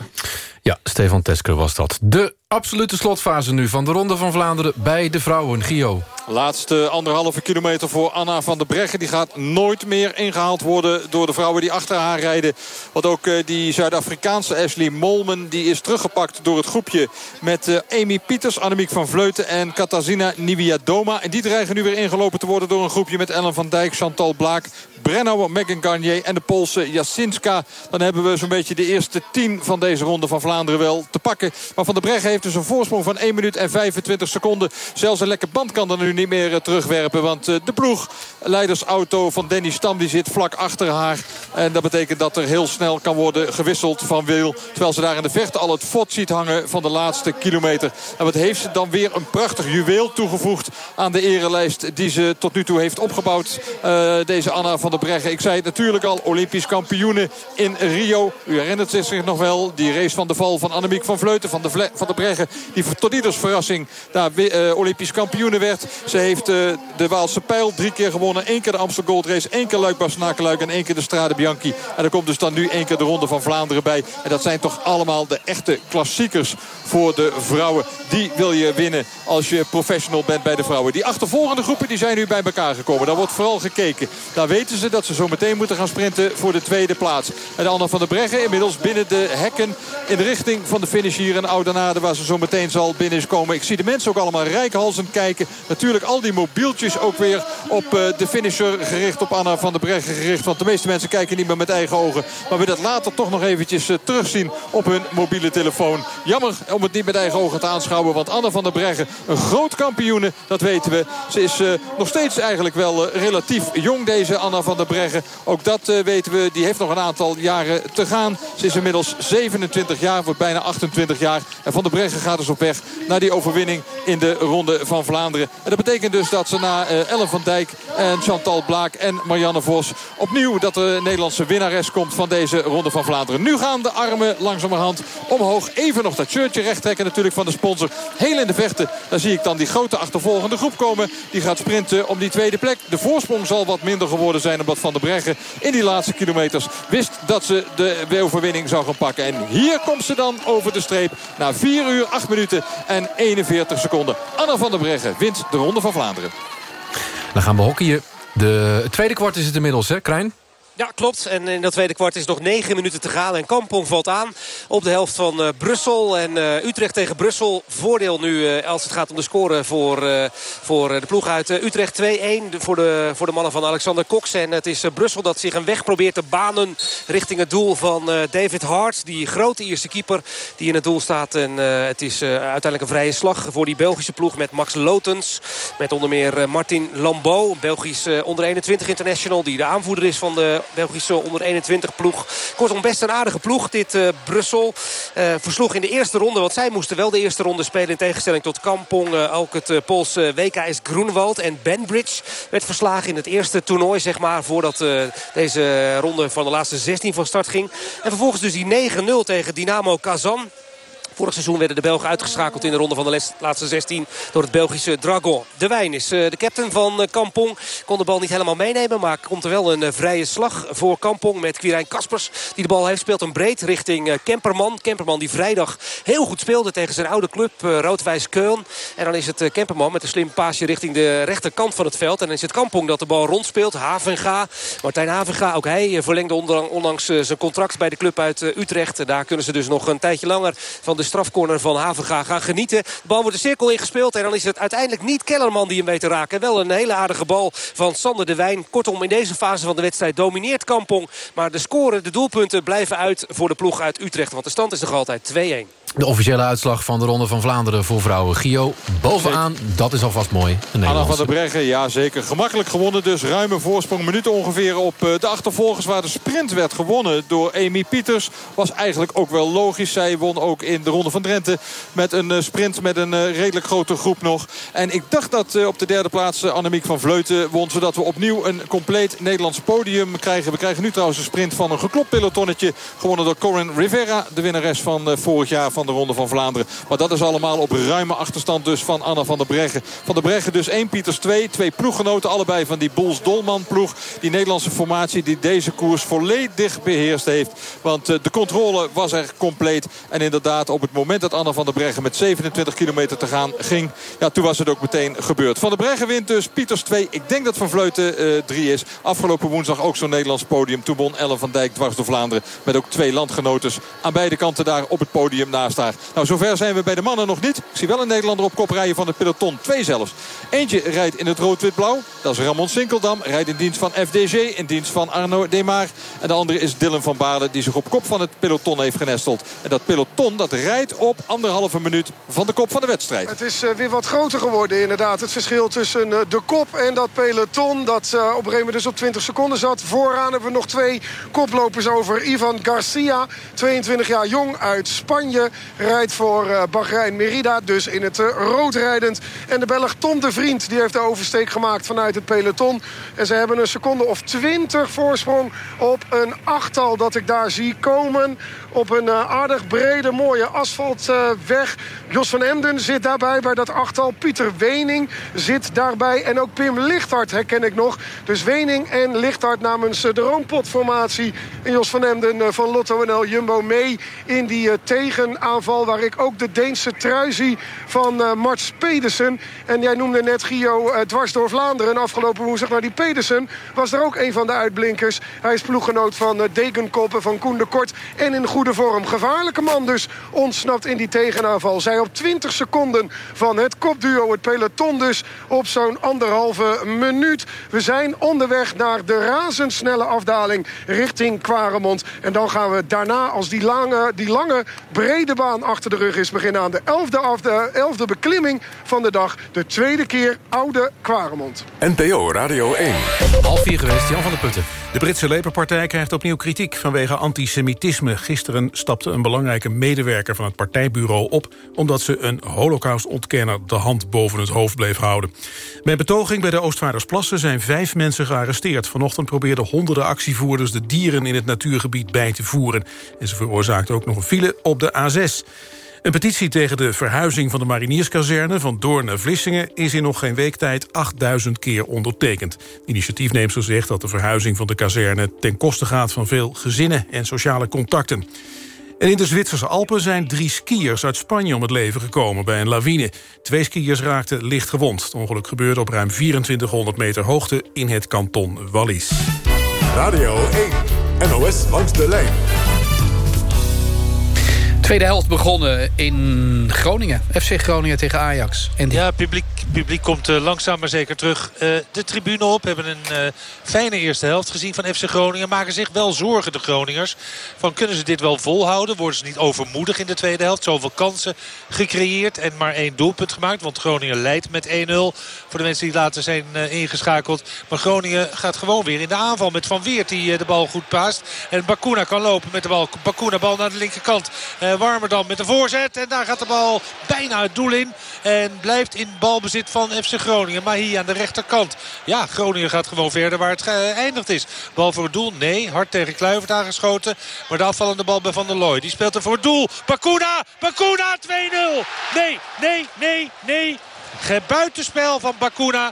Speaker 2: Ja, Stefan Tesker was dat. De absolute slotfase nu van de Ronde van Vlaanderen bij de vrouwen. Gio.
Speaker 13: Laatste anderhalve kilometer voor Anna van der Breggen. Die gaat nooit meer ingehaald worden door de vrouwen die achter haar rijden. Want ook eh, die Zuid-Afrikaanse Ashley Molman die is teruggepakt door het groepje... met uh, Amy Pieters, Annemiek van Vleuten en Katarzyna Niviadoma. En die dreigen nu weer ingelopen te worden door een groepje... met Ellen van Dijk, Chantal Blaak, Brennauer, Megan Garnier en de Poolse Jasinska. Dan hebben we zo'n beetje de eerste tien van deze Ronde van Vlaanderen wel te pakken. Maar Van der Breggen heeft dus een voorsprong van 1 minuut en 25 seconden. Zelfs een lekker band kan er nu niet meer eh, terugwerpen. Want eh, de ploegleidersauto van Danny Stam die zit vlak achter haar. En dat betekent dat er heel snel kan worden gewisseld van wiel. Terwijl ze daar in de verte al het fot ziet hangen van de laatste kilometer. En wat heeft ze dan weer een prachtig juweel toegevoegd aan de erelijst die ze tot nu toe heeft opgebouwd. Uh, deze Anna van der Breggen. Ik zei het natuurlijk al, Olympisch kampioene in Rio. U herinnert zich nog wel, die race van de van Annemiek van Vleuten van de, van de Breggen. Die tot ieders verrassing daar uh, Olympisch kampioene werd. Ze heeft uh, de Waalse Pijl drie keer gewonnen. Eén keer de Amstel Gold Race, één keer Luik Bastenakeluik en één keer de Strade Bianchi. En er komt dus dan nu één keer de Ronde van Vlaanderen bij. En dat zijn toch allemaal de echte klassiekers voor de vrouwen. Die wil je winnen als je professional bent bij de vrouwen. Die achtervolgende groepen die zijn nu bij elkaar gekomen. Daar wordt vooral gekeken. Daar weten ze dat ze zo meteen moeten gaan sprinten voor de tweede plaats. En Anna van der Breggen inmiddels binnen de hekken in de richting van de finish hier in Oudenaarde. Waar ze zo meteen zal binnenkomen. Ik zie de mensen ook allemaal rijkhalsend kijken. Natuurlijk al die mobieltjes ook weer op de finisher gericht. Op Anna van der Breggen gericht. Want de meeste mensen kijken niet meer met eigen ogen. Maar we dat later toch nog eventjes terugzien op hun mobiele telefoon. Jammer om het niet met eigen ogen te aanschouwen. Want Anna van der Breggen, een groot kampioene, dat weten we. Ze is uh, nog steeds eigenlijk wel relatief jong, deze Anna van der Breggen. Ook dat weten we. Die heeft nog een aantal jaren te gaan. Ze is inmiddels 27 jaar, wordt bijna 28 jaar. En van der Breggen gaat dus op weg naar die overwinning in de Ronde van Vlaanderen. En dat betekent dus dat ze na Ellen van Dijk en Chantal Blaak en Marianne Vos... opnieuw dat de Nederlandse winnares komt van deze Ronde van Vlaanderen. Nu gaan de armen langzamerhand omhoog. Even nog dat shirtje recht trekken natuurlijk van de sponsor. Heel in de vechten, daar zie ik dan die grote achtervolgende groep komen. Die gaat sprinten om die tweede plek. De voorsprong zal wat minder geworden zijn omdat Van der Breggen in die laatste kilometers wist dat ze de overwinning zou gaan pakken. En hier komt ze dan over de streep na 4 uur, 8 minuten en 41 seconden. Anna van der Breggen wint de Ronde van Vlaanderen.
Speaker 2: Dan gaan we hockeyen. De tweede kwart is het inmiddels, hè, Krijn?
Speaker 16: Ja, klopt. En in dat tweede kwart is nog negen minuten te gaan. En Kampong valt aan op de helft van uh, Brussel. En uh, Utrecht tegen Brussel. Voordeel nu uh, als het gaat om de score voor, voor de ploeg uit Utrecht. 2-1 voor de, voor de mannen van Alexander Cox. En het is Brussel dat zich een weg probeert te banen richting het doel van David Hart. Die grote eerste keeper die in het doel staat. En het is uiteindelijk een vrije slag voor die Belgische ploeg met Max Lotens. Met onder meer Martin Lambeau, Belgisch onder 21 international. Die de aanvoerder is van de Belgische onder 21 ploeg. Kortom, best een aardige ploeg. Dit uh, Brussel uh, versloeg in de eerste ronde. Want zij moesten wel de eerste ronde spelen. In tegenstelling tot Kampong. Uh, ook het Poolse WKS Groenewald en Benbridge werd verslagen in het eerste toernooi. Zeg maar, voordat deze ronde van de laatste 16 van start ging. En vervolgens dus die 9-0 tegen Dynamo Kazan. Vorig seizoen werden de Belgen uitgeschakeld in de ronde van de laatste 16 door het Belgische Dragon. De Wijn is de captain van Kampong. Kon de bal niet helemaal meenemen, maar komt er wel een vrije slag voor Kampong met Quirijn Kaspers. Die de bal heeft, speelt een breed richting Kemperman. Kemperman die vrijdag heel goed speelde tegen zijn oude club Roodwijs Keuln. En dan is het Kemperman met een slim paasje richting de rechterkant van het veld. En dan is het Kampong dat de bal rondspeelt. Havenga, Martijn Havenga, ook hij verlengde ondanks zijn contract bij de club uit Utrecht. Daar kunnen ze dus nog een tijdje langer van de strafcorner van Havenga gaan genieten. De bal wordt de cirkel ingespeeld en dan is het uiteindelijk niet Kellerman die hem weet te raken. Wel een hele aardige bal van Sander de Wijn. Kortom, in deze fase van de wedstrijd domineert Kampong. Maar de score, de doelpunten blijven uit voor de ploeg uit Utrecht. Want de stand is nog altijd 2-1.
Speaker 2: De officiële uitslag van de Ronde van Vlaanderen voor vrouwen. Gio, bovenaan, dat is alvast mooi.
Speaker 13: Anna van der Breggen, ja zeker. Gemakkelijk gewonnen dus. Ruime voorsprong, minuten ongeveer op de achtervolgers... waar de sprint werd gewonnen door Amy Pieters. Was eigenlijk ook wel logisch. Zij won ook in de Ronde van Drenthe met een sprint met een redelijk grote groep nog. En ik dacht dat op de derde plaats Annemiek van Vleuten won... zodat we opnieuw een compleet Nederlands podium krijgen. We krijgen nu trouwens een sprint van een geklopt pelotonnetje... gewonnen door Corin Rivera, de winnares van vorig jaar... van de Ronde van Vlaanderen. Maar dat is allemaal op ruime achterstand dus van Anna van der Breggen. Van der Breggen dus 1 Pieters 2. Twee ploeggenoten, allebei van die Boels Dolman ploeg. Die Nederlandse formatie die deze koers volledig beheerst heeft. Want de controle was er compleet. En inderdaad op het moment dat Anna van der Breggen met 27 kilometer te gaan ging. Ja, toen was het ook meteen gebeurd. Van der Breggen wint dus. Pieters 2. Ik denk dat Van Vleuten 3 uh, is. Afgelopen woensdag ook zo'n Nederlands podium. Toen won Ellen van Dijk dwars door Vlaanderen. Met ook twee landgenoten aan beide kanten daar op het podium naast Nou, zover zijn we bij de mannen nog niet. Ik zie wel een Nederlander op kop rijden van het peloton. Twee zelfs. Eentje rijdt in het rood-wit-blauw. Dat is Ramon Sinkeldam. Rijdt in dienst van FDG. In dienst van Arno Demar. En de andere is Dylan van Baarle. Die zich op kop van het peloton heeft genesteld. En dat peloton dat rijdt op anderhalve minuut van de kop van de wedstrijd.
Speaker 17: Het is eh, weer wat groter geworden inderdaad. Het verschil tussen eh, de kop en dat peloton. Dat eh, op een gegeven moment dus op 20 seconden zat. Vooraan hebben we nog twee koplopers over. Ivan Garcia, 22 jaar jong uit Spanje. Rijdt voor uh, Bahrein Merida, dus in het uh, rood rijdend. En de Belg Tom de Vriend, die heeft de oversteek gemaakt vanuit het peloton. En ze hebben een seconde of 20 voorsprong op een achttal dat ik daar zie komen. Op een uh, aardig brede, mooie asfaltweg. Jos van Emden zit daarbij bij dat achttal. Pieter Wening zit daarbij. En ook Pim Lichthart herken ik nog. Dus Wening en Lichthart namens de Roompotformatie. En Jos van Emden van Lotto NL Jumbo mee in die tegenaanval... waar ik ook de Deense trui zie van uh, Pedersen. En jij noemde net Gio uh, dwars door Vlaanderen. Afgelopen woensdag naar die Pedersen was er ook een van de uitblinkers. Hij is ploeggenoot van uh, Degenkoppen van Koen de Kort. En in goede vorm. Gevaarlijke man dus ontsnapt in die tegenaanval. Zij op 20 seconden van het kopduo. Het peloton dus op zo'n anderhalve minuut. We zijn onderweg naar de razendsnelle afdaling richting Kwaremond. En dan gaan we daarna, als die lange, die lange brede baan achter de rug is... beginnen aan de 11e, af de 11e beklimming van de dag. De tweede keer Oude Kwaremond.
Speaker 20: NPO Radio 1.
Speaker 2: Half vier geweest, Jan van der Putten.
Speaker 3: De Britse Labour-partij krijgt opnieuw kritiek vanwege antisemitisme. Gisteren stapte een belangrijke medewerker van het partijbureau op... omdat ze een holocaustontkenner de hand boven het hoofd bleef houden. Bij betoging bij de Oostvaardersplassen zijn vijf mensen gearresteerd. Vanochtend probeerden honderden actievoerders de dieren in het natuurgebied bij te voeren. En ze veroorzaakten ook nog een file op de A6. Een petitie tegen de verhuizing van de marinierskazerne... van Doorn naar Vlissingen is in nog geen week tijd 8000 keer ondertekend. De initiatiefneemster zegt dat de verhuizing van de kazerne... ten koste gaat van veel gezinnen en sociale contacten. En in de Zwitserse Alpen zijn drie skiers uit Spanje om het leven gekomen bij een lawine. Twee skiers raakten licht gewond. Het ongeluk gebeurde op ruim 2400 meter hoogte in het kanton Wallis.
Speaker 20: Radio 1, NOS langs de lijn.
Speaker 15: Tweede helft begonnen in Groningen. FC Groningen tegen Ajax.
Speaker 11: Ja, publiek, publiek komt uh, langzaam maar zeker terug uh, de tribune op. We hebben een uh, fijne eerste helft gezien van FC Groningen. Maken zich wel zorgen de Groningers. Van kunnen ze dit wel volhouden? Worden ze niet overmoedig in de tweede helft? Zoveel kansen gecreëerd en maar één doelpunt gemaakt. Want Groningen leidt met 1-0. Voor de mensen die later zijn ingeschakeld. Maar Groningen gaat gewoon weer in de aanval met Van Weert die de bal goed paast. En Bakuna kan lopen met de bal. Bakuna bal naar de linkerkant. Warmerdam met de voorzet. En daar gaat de bal bijna het doel in. En blijft in balbezit van FC Groningen. Maar hier aan de rechterkant. Ja, Groningen gaat gewoon verder waar het geëindigd is. Bal voor het doel. Nee, hard tegen Kluivert aangeschoten. Maar de afvallende bal bij Van der Looy. Die speelt er voor het doel. Bakuna! Bakuna 2-0! Nee, nee, nee, nee. Buitenspel van Bakuna.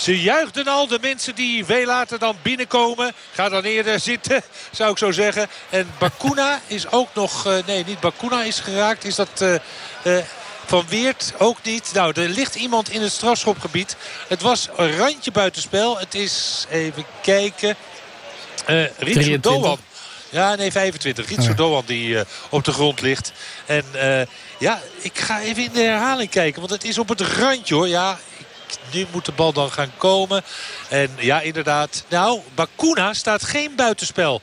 Speaker 11: Ze juichten al, de mensen die veel later dan binnenkomen. Ga dan eerder zitten, zou ik zo zeggen. En Bakuna is ook nog... Uh, nee, niet Bakuna is geraakt. Is dat... Uh, uh, van Weert ook niet. Nou, er ligt iemand in het strafschopgebied. Het was een randje buitenspel. Het is, even kijken... Uh, Ritsu Doan. Ja, nee, 25. Ritsu Doan die uh, op de grond ligt. En uh, ja, ik ga even in de herhaling kijken. Want het is op het randje hoor. Ja, nu moet de bal dan gaan komen. En ja, inderdaad. Nou, Bakuna staat geen buitenspel.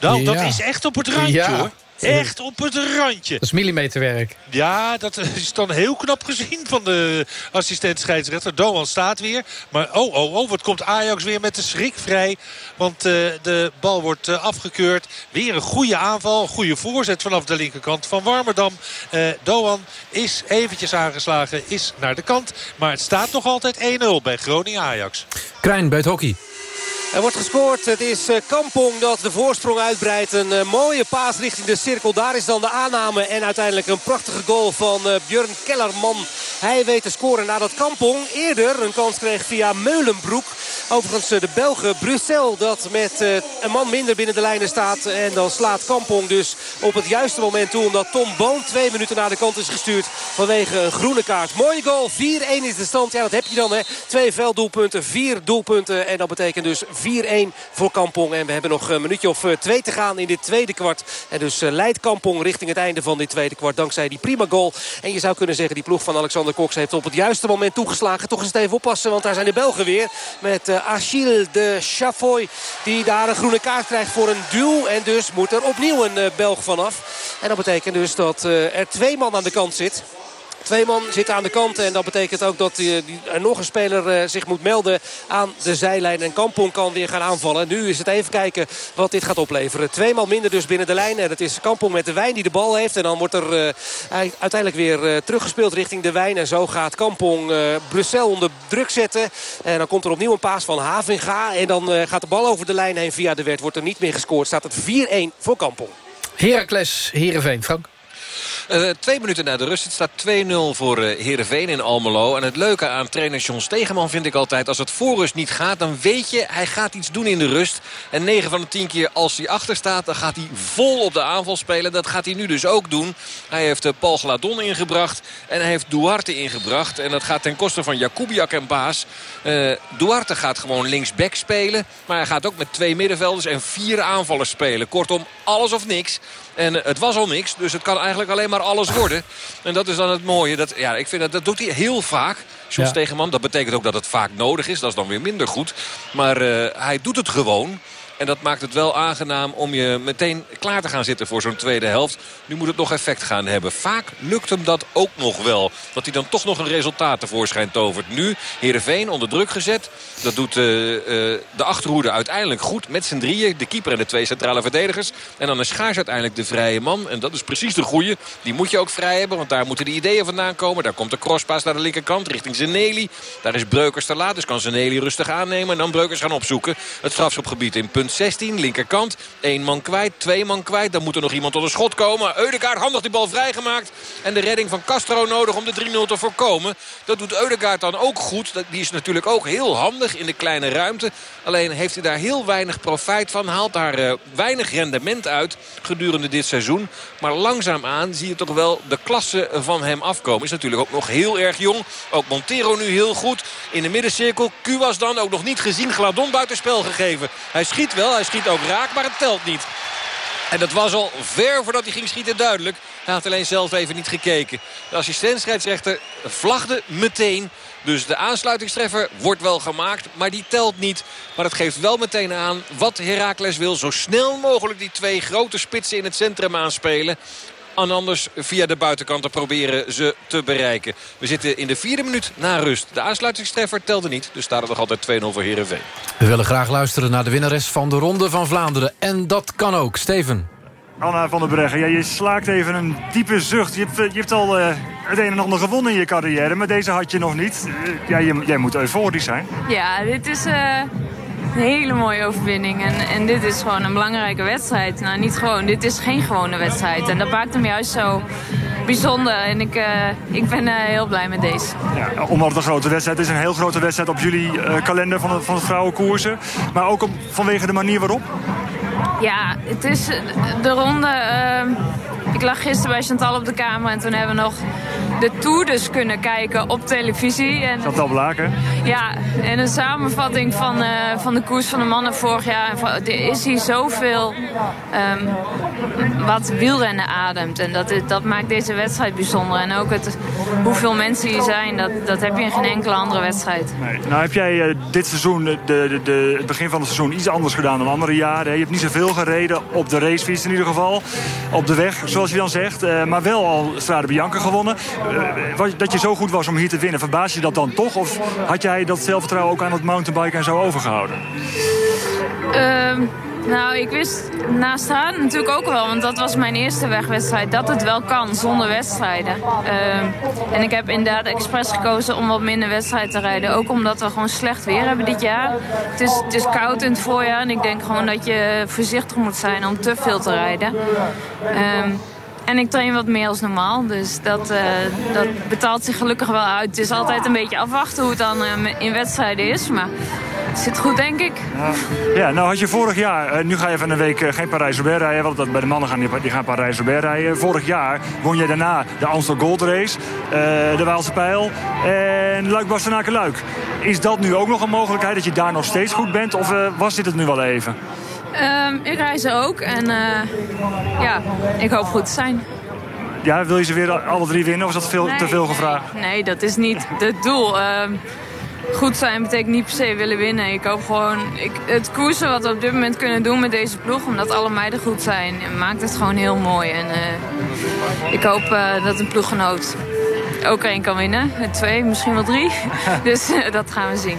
Speaker 11: Nou, ja. dat is echt op het randje ja. hoor. Echt op het randje.
Speaker 15: Dat is millimeterwerk.
Speaker 11: Ja, dat is dan heel knap gezien van de assistent scheidsrechter. Doan staat weer. Maar oh, oh, oh, wat komt Ajax weer met de schrik vrij. Want uh, de bal wordt uh, afgekeurd. Weer een goede aanval. Goede voorzet vanaf de linkerkant van Warmerdam. Uh, Doan is eventjes aangeslagen. Is naar de kant. Maar het staat nog altijd 1-0 bij Groningen-Ajax.
Speaker 2: Krijn bij het hockey.
Speaker 16: Er wordt gescoord. Het is Kampong dat de voorsprong uitbreidt. Een uh, mooie paas richting de cirkel. Daar is dan de aanname. En uiteindelijk een prachtige goal van uh, Björn Kellerman. Hij weet te scoren nadat Kampong eerder een kans kreeg via Meulenbroek. Overigens eh, de Belgen Brussel dat met eh, een man minder binnen de lijnen staat. En dan slaat Kampong dus op het juiste moment toe. Omdat Tom Boon twee minuten naar de kant is gestuurd vanwege een groene kaart. Mooie goal. 4-1 is de stand. Ja, dat heb je dan hè. Twee velddoelpunten, vier doelpunten. En dat betekent dus 4-1 voor Kampong. En we hebben nog een minuutje of eh, twee te gaan in dit tweede kwart. En dus leidt Kampong richting het einde van dit tweede kwart. Dankzij die prima goal. En je zou kunnen zeggen die ploeg van Alexander Cox heeft op het juiste moment toegeslagen. Toch eens even oppassen, want daar zijn de Belgen weer. Met uh, Achille de Chafoy. Die daar een groene kaart krijgt voor een duel. En dus moet er opnieuw een uh, Belg vanaf. En dat betekent dus dat uh, er twee man aan de kant zit. Twee man zitten aan de kant. En dat betekent ook dat uh, er nog een speler uh, zich moet melden aan de zijlijn. En Kampong kan weer gaan aanvallen. Nu is het even kijken wat dit gaat opleveren. Twee man minder dus binnen de lijn. En het is Kampong met de Wijn die de bal heeft. En dan wordt er uh, uiteindelijk weer teruggespeeld richting de Wijn. En zo gaat Kampong Brussel onder druk zetten. En dan komt er opnieuw een paas van Havinga. En dan gaat de bal over de lijn heen via de wet. Wordt er niet meer gescoord. Staat het 4-1 voor Kampong.
Speaker 15: Heracles, Heerenveen, Frank.
Speaker 14: Uh, twee minuten na de rust. Het staat 2-0 voor uh, Heerenveen in Almelo. En het leuke aan trainer John Stegeman vind ik altijd... als het voor rust niet gaat, dan weet je... hij gaat iets doen in de rust. En 9 van de 10 keer als hij achter staat... dan gaat hij vol op de aanval spelen. Dat gaat hij nu dus ook doen. Hij heeft uh, Paul Gladon ingebracht. En hij heeft Duarte ingebracht. En dat gaat ten koste van Jakubiak en Baas. Duarte gaat gewoon linksback spelen. Maar hij gaat ook met twee middenvelders en vier aanvallers spelen. Kortom, alles of niks. En het was al niks, dus het kan eigenlijk alleen maar alles worden. En dat is dan het mooie. Dat, ja, ik vind dat, dat doet hij heel vaak. Ja. Dat betekent ook dat het vaak nodig is. Dat is dan weer minder goed. Maar uh, hij doet het gewoon. En dat maakt het wel aangenaam om je meteen klaar te gaan zitten voor zo'n tweede helft. Nu moet het nog effect gaan hebben. Vaak lukt hem dat ook nog wel. Dat hij dan toch nog een resultaat tevoorschijn tovert. Nu Heerenveen onder druk gezet. Dat doet uh, uh, de achterhoede uiteindelijk goed. Met z'n drieën. De keeper en de twee centrale verdedigers. En dan is Schaars uiteindelijk de vrije man. En dat is precies de goede. Die moet je ook vrij hebben. Want daar moeten de ideeën vandaan komen. Daar komt de crosspaas naar de linkerkant richting Zeneli. Daar is Breukers te laat. Dus kan Zeneli rustig aannemen. En dan Breukers gaan opzoeken. Het strafschopgebied in punt 16, linkerkant. Eén man kwijt, twee man kwijt. Dan moet er nog iemand tot een schot komen. Eudekaart handig die bal vrijgemaakt. En de redding van Castro nodig om de 3-0 te voorkomen. Dat doet Eudekaart dan ook goed. Die is natuurlijk ook heel handig in de kleine ruimte. Alleen heeft hij daar heel weinig profijt van. Haalt daar uh, weinig rendement uit gedurende dit seizoen. Maar langzaamaan zie je toch wel de klasse van hem afkomen. Is natuurlijk ook nog heel erg jong. Ook Montero nu heel goed. In de middencirkel. Kuwas dan ook nog niet gezien. Gladon buitenspel gegeven. Hij schiet wel. Hij schiet ook raak, maar het telt niet. En dat was al ver voordat hij ging schieten duidelijk. Hij had alleen zelf even niet gekeken. De assistentscheidsrechter vlagde meteen. Dus de aansluitingstreffer wordt wel gemaakt, maar die telt niet. Maar het geeft wel meteen aan wat Heracles wil. Zo snel mogelijk die twee grote spitsen in het centrum aanspelen. En anders via de buitenkant proberen ze te bereiken. We zitten in de vierde minuut na rust. De aansluitingstreffer telde niet, dus staat er nog altijd 2-0 voor Heerenveen.
Speaker 2: We willen graag luisteren naar de winnares van de Ronde van Vlaanderen. En dat kan ook. Steven.
Speaker 21: Anna van der Breggen, ja, je slaakt even een diepe zucht. Je hebt, je hebt al uh, het een en ander gewonnen in je carrière, maar deze had je nog niet. Uh, ja, je, jij moet euforisch zijn.
Speaker 22: Ja, dit is... Uh... Een hele mooie overwinning. En, en dit is gewoon een belangrijke wedstrijd. Nou, niet gewoon. Dit is geen gewone wedstrijd. En dat maakt hem juist zo bijzonder. En ik, uh, ik ben uh, heel blij met deze.
Speaker 21: Ja, omdat het een grote wedstrijd is. Een heel grote wedstrijd op jullie uh, kalender van het, van vrouwenkoersen. Maar ook op, vanwege de manier waarop?
Speaker 22: Ja, het is de ronde... ehm, ik lag gisteren bij Chantal op de kamer en toen hebben we nog de Tour dus kunnen kijken op televisie. En,
Speaker 21: Chantal Blaak, hè?
Speaker 22: Ja, en een samenvatting van, uh, van de koers van de mannen vorig jaar. Er is hier zoveel um, wat wielrennen ademt. En dat, dat maakt deze wedstrijd bijzonder. En ook het, hoeveel mensen hier zijn, dat, dat heb je in geen enkele andere wedstrijd.
Speaker 21: Nee. Nou heb jij uh, dit seizoen, de, de, de, het begin van het seizoen, iets anders gedaan dan andere jaren. Hè? Je hebt niet zoveel gereden op de racefiets in ieder geval. Op de weg, zoals je dan zegt. Uh, maar wel al Strade Bianca gewonnen. Uh, dat je zo goed was om hier te winnen. Verbaas je dat dan toch? Of had jij dat zelfvertrouwen ook aan het mountainbiken en zo overgehouden?
Speaker 22: Um, nou, ik wist naast haar natuurlijk ook wel, want dat was mijn eerste wegwedstrijd, dat het wel kan zonder wedstrijden. Um, en ik heb inderdaad expres gekozen om wat minder wedstrijden te rijden. Ook omdat we gewoon slecht weer hebben dit jaar. Het is, koud in het voorjaar en ik denk gewoon dat je voorzichtig moet zijn om te veel te rijden. Um, en ik train wat meer als normaal, dus dat, uh, dat betaalt zich gelukkig wel uit. Het is altijd een beetje afwachten hoe het dan uh, in wedstrijden is, maar het zit goed, denk ik.
Speaker 21: Ja, nou had je vorig jaar, eh, nu ga je van een week eh, geen Parijs-Roubaix rijden... want dat bij de mannen gaan die, gaan Parijs-Roubaix rijden. Vorig jaar won je daarna de Amstel Gold Race, eh, de Waalse Pijl en luik bastenaken luik Is dat nu ook nog een mogelijkheid dat je daar nog steeds goed bent? Of eh, was dit het nu wel even?
Speaker 22: Ehm, ik reis ook en eh, ja, ik hoop goed te zijn.
Speaker 21: Ja, wil je ze weer alle drie winnen of is dat veel,
Speaker 22: Nee,
Speaker 21: te veel gevraagd?
Speaker 22: Nee, dat is niet het doel. Ehm, goed zijn betekent niet per se willen winnen. Ik hoop gewoon ik, het koersen wat we op dit moment kunnen doen met deze ploeg... omdat alle meiden goed zijn, maakt het gewoon heel mooi. En eh, ik hoop eh, dat een ploeggenoot ook één kan winnen. Twee, misschien wel drie. dus dat gaan we zien.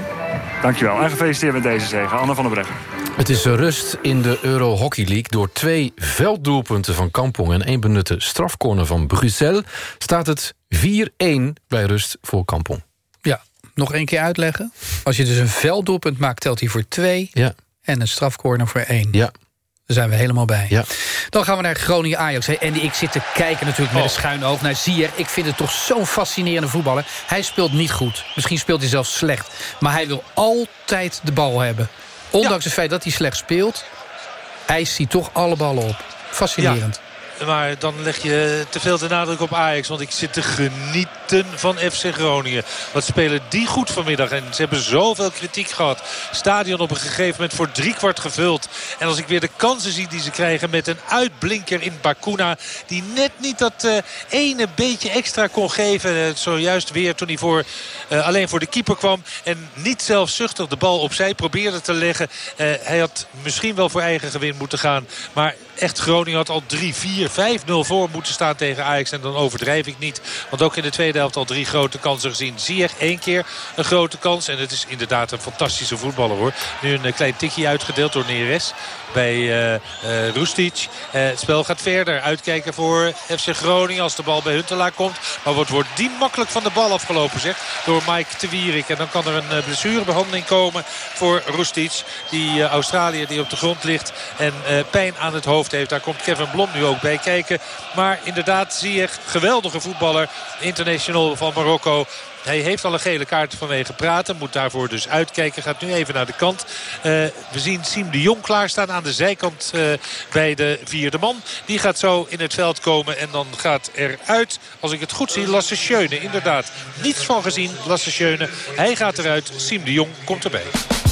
Speaker 21: Dankjewel en gefeliciteerd met deze zege. Anne van der Breggen.
Speaker 2: Het is rust in de Euro Hockey League. Door twee velddoelpunten van Kampong... en één benutte strafcorner van Bruxelles... staat het 4-1 bij rust voor Kampong.
Speaker 15: Ja, nog één keer uitleggen. Als je dus een velddoelpunt maakt, telt hij voor twee.
Speaker 2: Ja.
Speaker 15: En een strafcorner voor één.
Speaker 2: Ja.
Speaker 15: Daar zijn we helemaal bij.
Speaker 2: Ja.
Speaker 15: Dan gaan we naar Groningen-Ajax. Hey, Andy, ik zit te kijken natuurlijk met een schuin oog naar Zier. Ik vind het toch zo'n fascinerende voetballer. Hij speelt niet goed. Misschien speelt hij zelfs slecht. Maar hij wil altijd de bal hebben. Ondanks het feit dat hij slecht speelt... eist hij toch alle ballen op. Fascinerend.
Speaker 11: Maar dan leg je te veel de nadruk op Ajax. Want ik zit te genieten van FC Groningen. Wat spelen die goed vanmiddag. En ze hebben zoveel kritiek gehad. Stadion op een gegeven moment voor driekwart gevuld. En als ik weer de kansen zie die ze krijgen met een uitblinker in Bakuna. Die net niet dat eh, ene beetje extra kon geven. Eh, zojuist weer toen hij voor, eh, alleen voor de keeper kwam. En niet zelfzuchtig de bal opzij probeerde te leggen. Hij had misschien wel voor eigen gewin moeten gaan. Maar echt Groningen had al 3, 4, 5-0 voor moeten staan tegen Ajax. En dan overdrijf ik niet. Want ook in de tweede helft al drie grote kansen gezien. Ziyech één keer een grote kans. En het is inderdaad een fantastische voetballer hoor. Nu een eh, klein tikje uitgedeeld door Neres bij uh, uh, het spel gaat verder. Uitkijken voor FC Groningen als de bal bij Huntelaar komt. Maar wat wordt die makkelijk van de bal afgelopen zeg. Door Mike de Wierik. En dan kan er een blessurebehandeling komen voor Rustic. Die Australië die op de grond ligt. En pijn aan het hoofd heeft. Daar komt Kevin Blom nu ook bij kijken. Maar inderdaad zie je geweldige voetballer. International van Marokko. Hij heeft al een gele kaart vanwege praten. Moet daarvoor dus uitkijken. Gaat nu even naar de kant. Uh, we zien Siem de Jong klaarstaan aan de zijkant uh, bij de vierde man. Die gaat zo in het veld komen. En dan gaat eruit, als ik het goed zie, Lasse Schöne. Inderdaad, niets van gezien, Lasse Schöne. Hij gaat eruit. Siem de Jong komt erbij.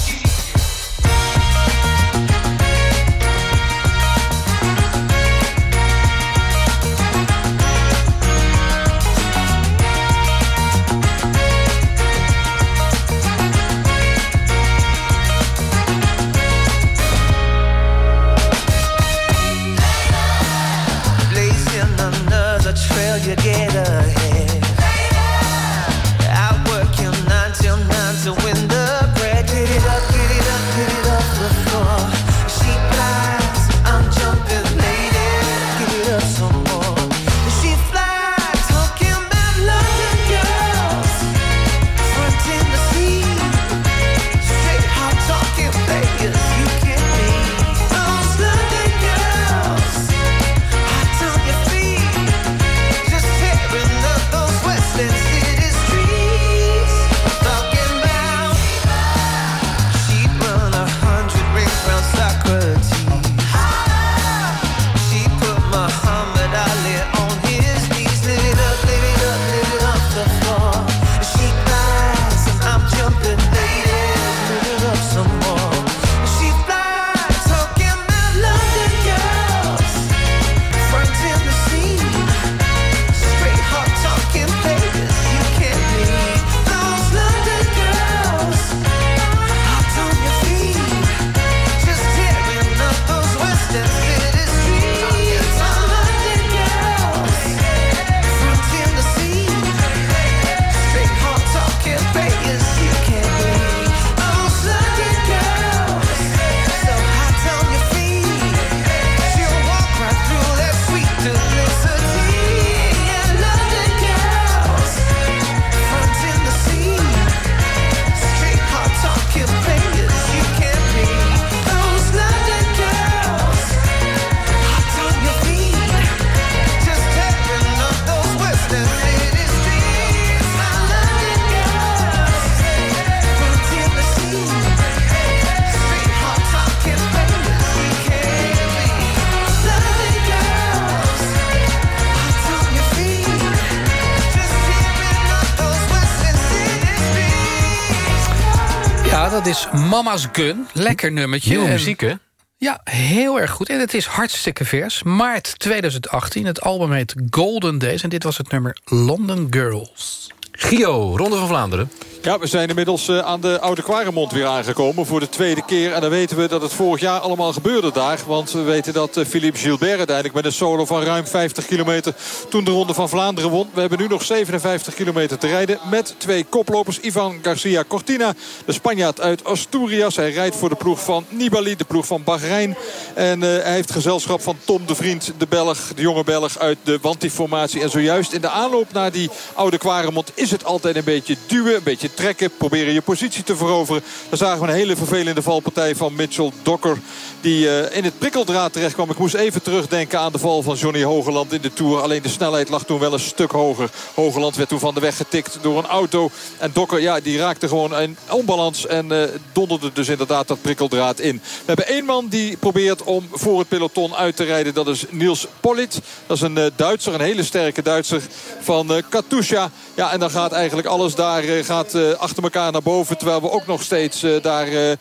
Speaker 15: Mama's Gun. Lekker nummertje.
Speaker 2: Nieuwe muziek, hè?
Speaker 15: Ja, heel erg goed. En het is hartstikke vers. Maart 2018, het album heet Golden Days... en dit was het nummer London Girls.
Speaker 2: Gio, Ronde van Vlaanderen.
Speaker 13: Ja, we zijn inmiddels eh, aan de Oude Kwaremond weer aangekomen voor de tweede keer. En dan weten we dat het vorig jaar allemaal gebeurde daar. Want we weten dat eh, Philippe Gilbert uiteindelijk met een solo van ruim 50 kilometer... toen de Ronde van Vlaanderen won. We hebben nu nog 57 kilometer te rijden met twee koplopers. Ivan Garcia Cortina, de Spanjaard uit Asturias. Hij rijdt voor de ploeg van Nibali, de ploeg van Bahrein. En eh, hij heeft gezelschap van Tom de Vriend, de Belg, de jonge Belg uit de Wanti-formatie. En zojuist in de aanloop naar die Oude Kwaremond is het altijd een beetje duwen, een beetje trekken. Proberen je positie te veroveren. Dan zagen we een hele vervelende valpartij van Mitchell Docker. Die eh, in het prikkeldraad terecht kwam. Ik moest even terugdenken aan de val van Johnny Hogeland in de Tour. Alleen de snelheid lag toen wel een stuk hoger. Hogeland werd toen van de weg getikt door een auto. En Docker ja, die raakte gewoon een onbalans. En eh, donderde dus inderdaad dat prikkeldraad in. We hebben één man die probeert om voor het peloton uit te rijden. Dat is Niels Pollitt. Dat is een eh, Duitser, een hele sterke Duitser van Katusha. Ja, en dan gaat eigenlijk alles daar gaat, eh, achter elkaar naar boven. Terwijl we ook nog steeds eh, daar eh,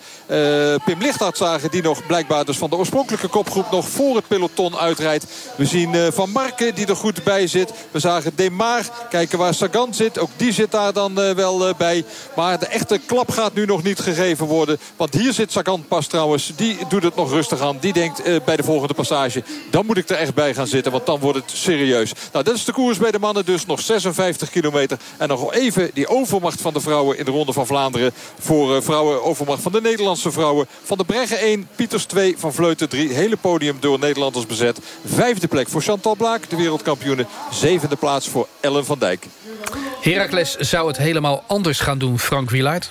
Speaker 13: Pim Lichthart zagen. Die nog blijkbaar dus van de oorspronkelijke kopgroep nog voor het peloton uitrijdt. We zien Van Marken die er goed bij zit. We zagen Demar. Kijken waar Sagan zit. Ook die zit daar dan wel bij. Maar de echte klap gaat nu nog niet gegeven worden. Want hier zit Sagan pas trouwens. Die doet het nog rustig aan. Die denkt bij de volgende passage. Dan moet ik er echt bij gaan zitten. Want dan wordt het serieus. Nou, dat is de koers bij de mannen dus. Nog 56 kilometer. En nog even die overmacht van de vrouwen in de Ronde van Vlaanderen. Voor eh, vrouwen overmacht van de Nederlandse vrouwen. Van de Breggen 1, Pieters 2, Van Vleuten 3. Hele podium door Nederlanders bezet. Vijfde plek voor Chantal Blaak, de wereldkampioene. Zevende plaats voor Ellen van Dijk.
Speaker 15: Heracles zou het helemaal anders gaan doen, Frank Wielaert.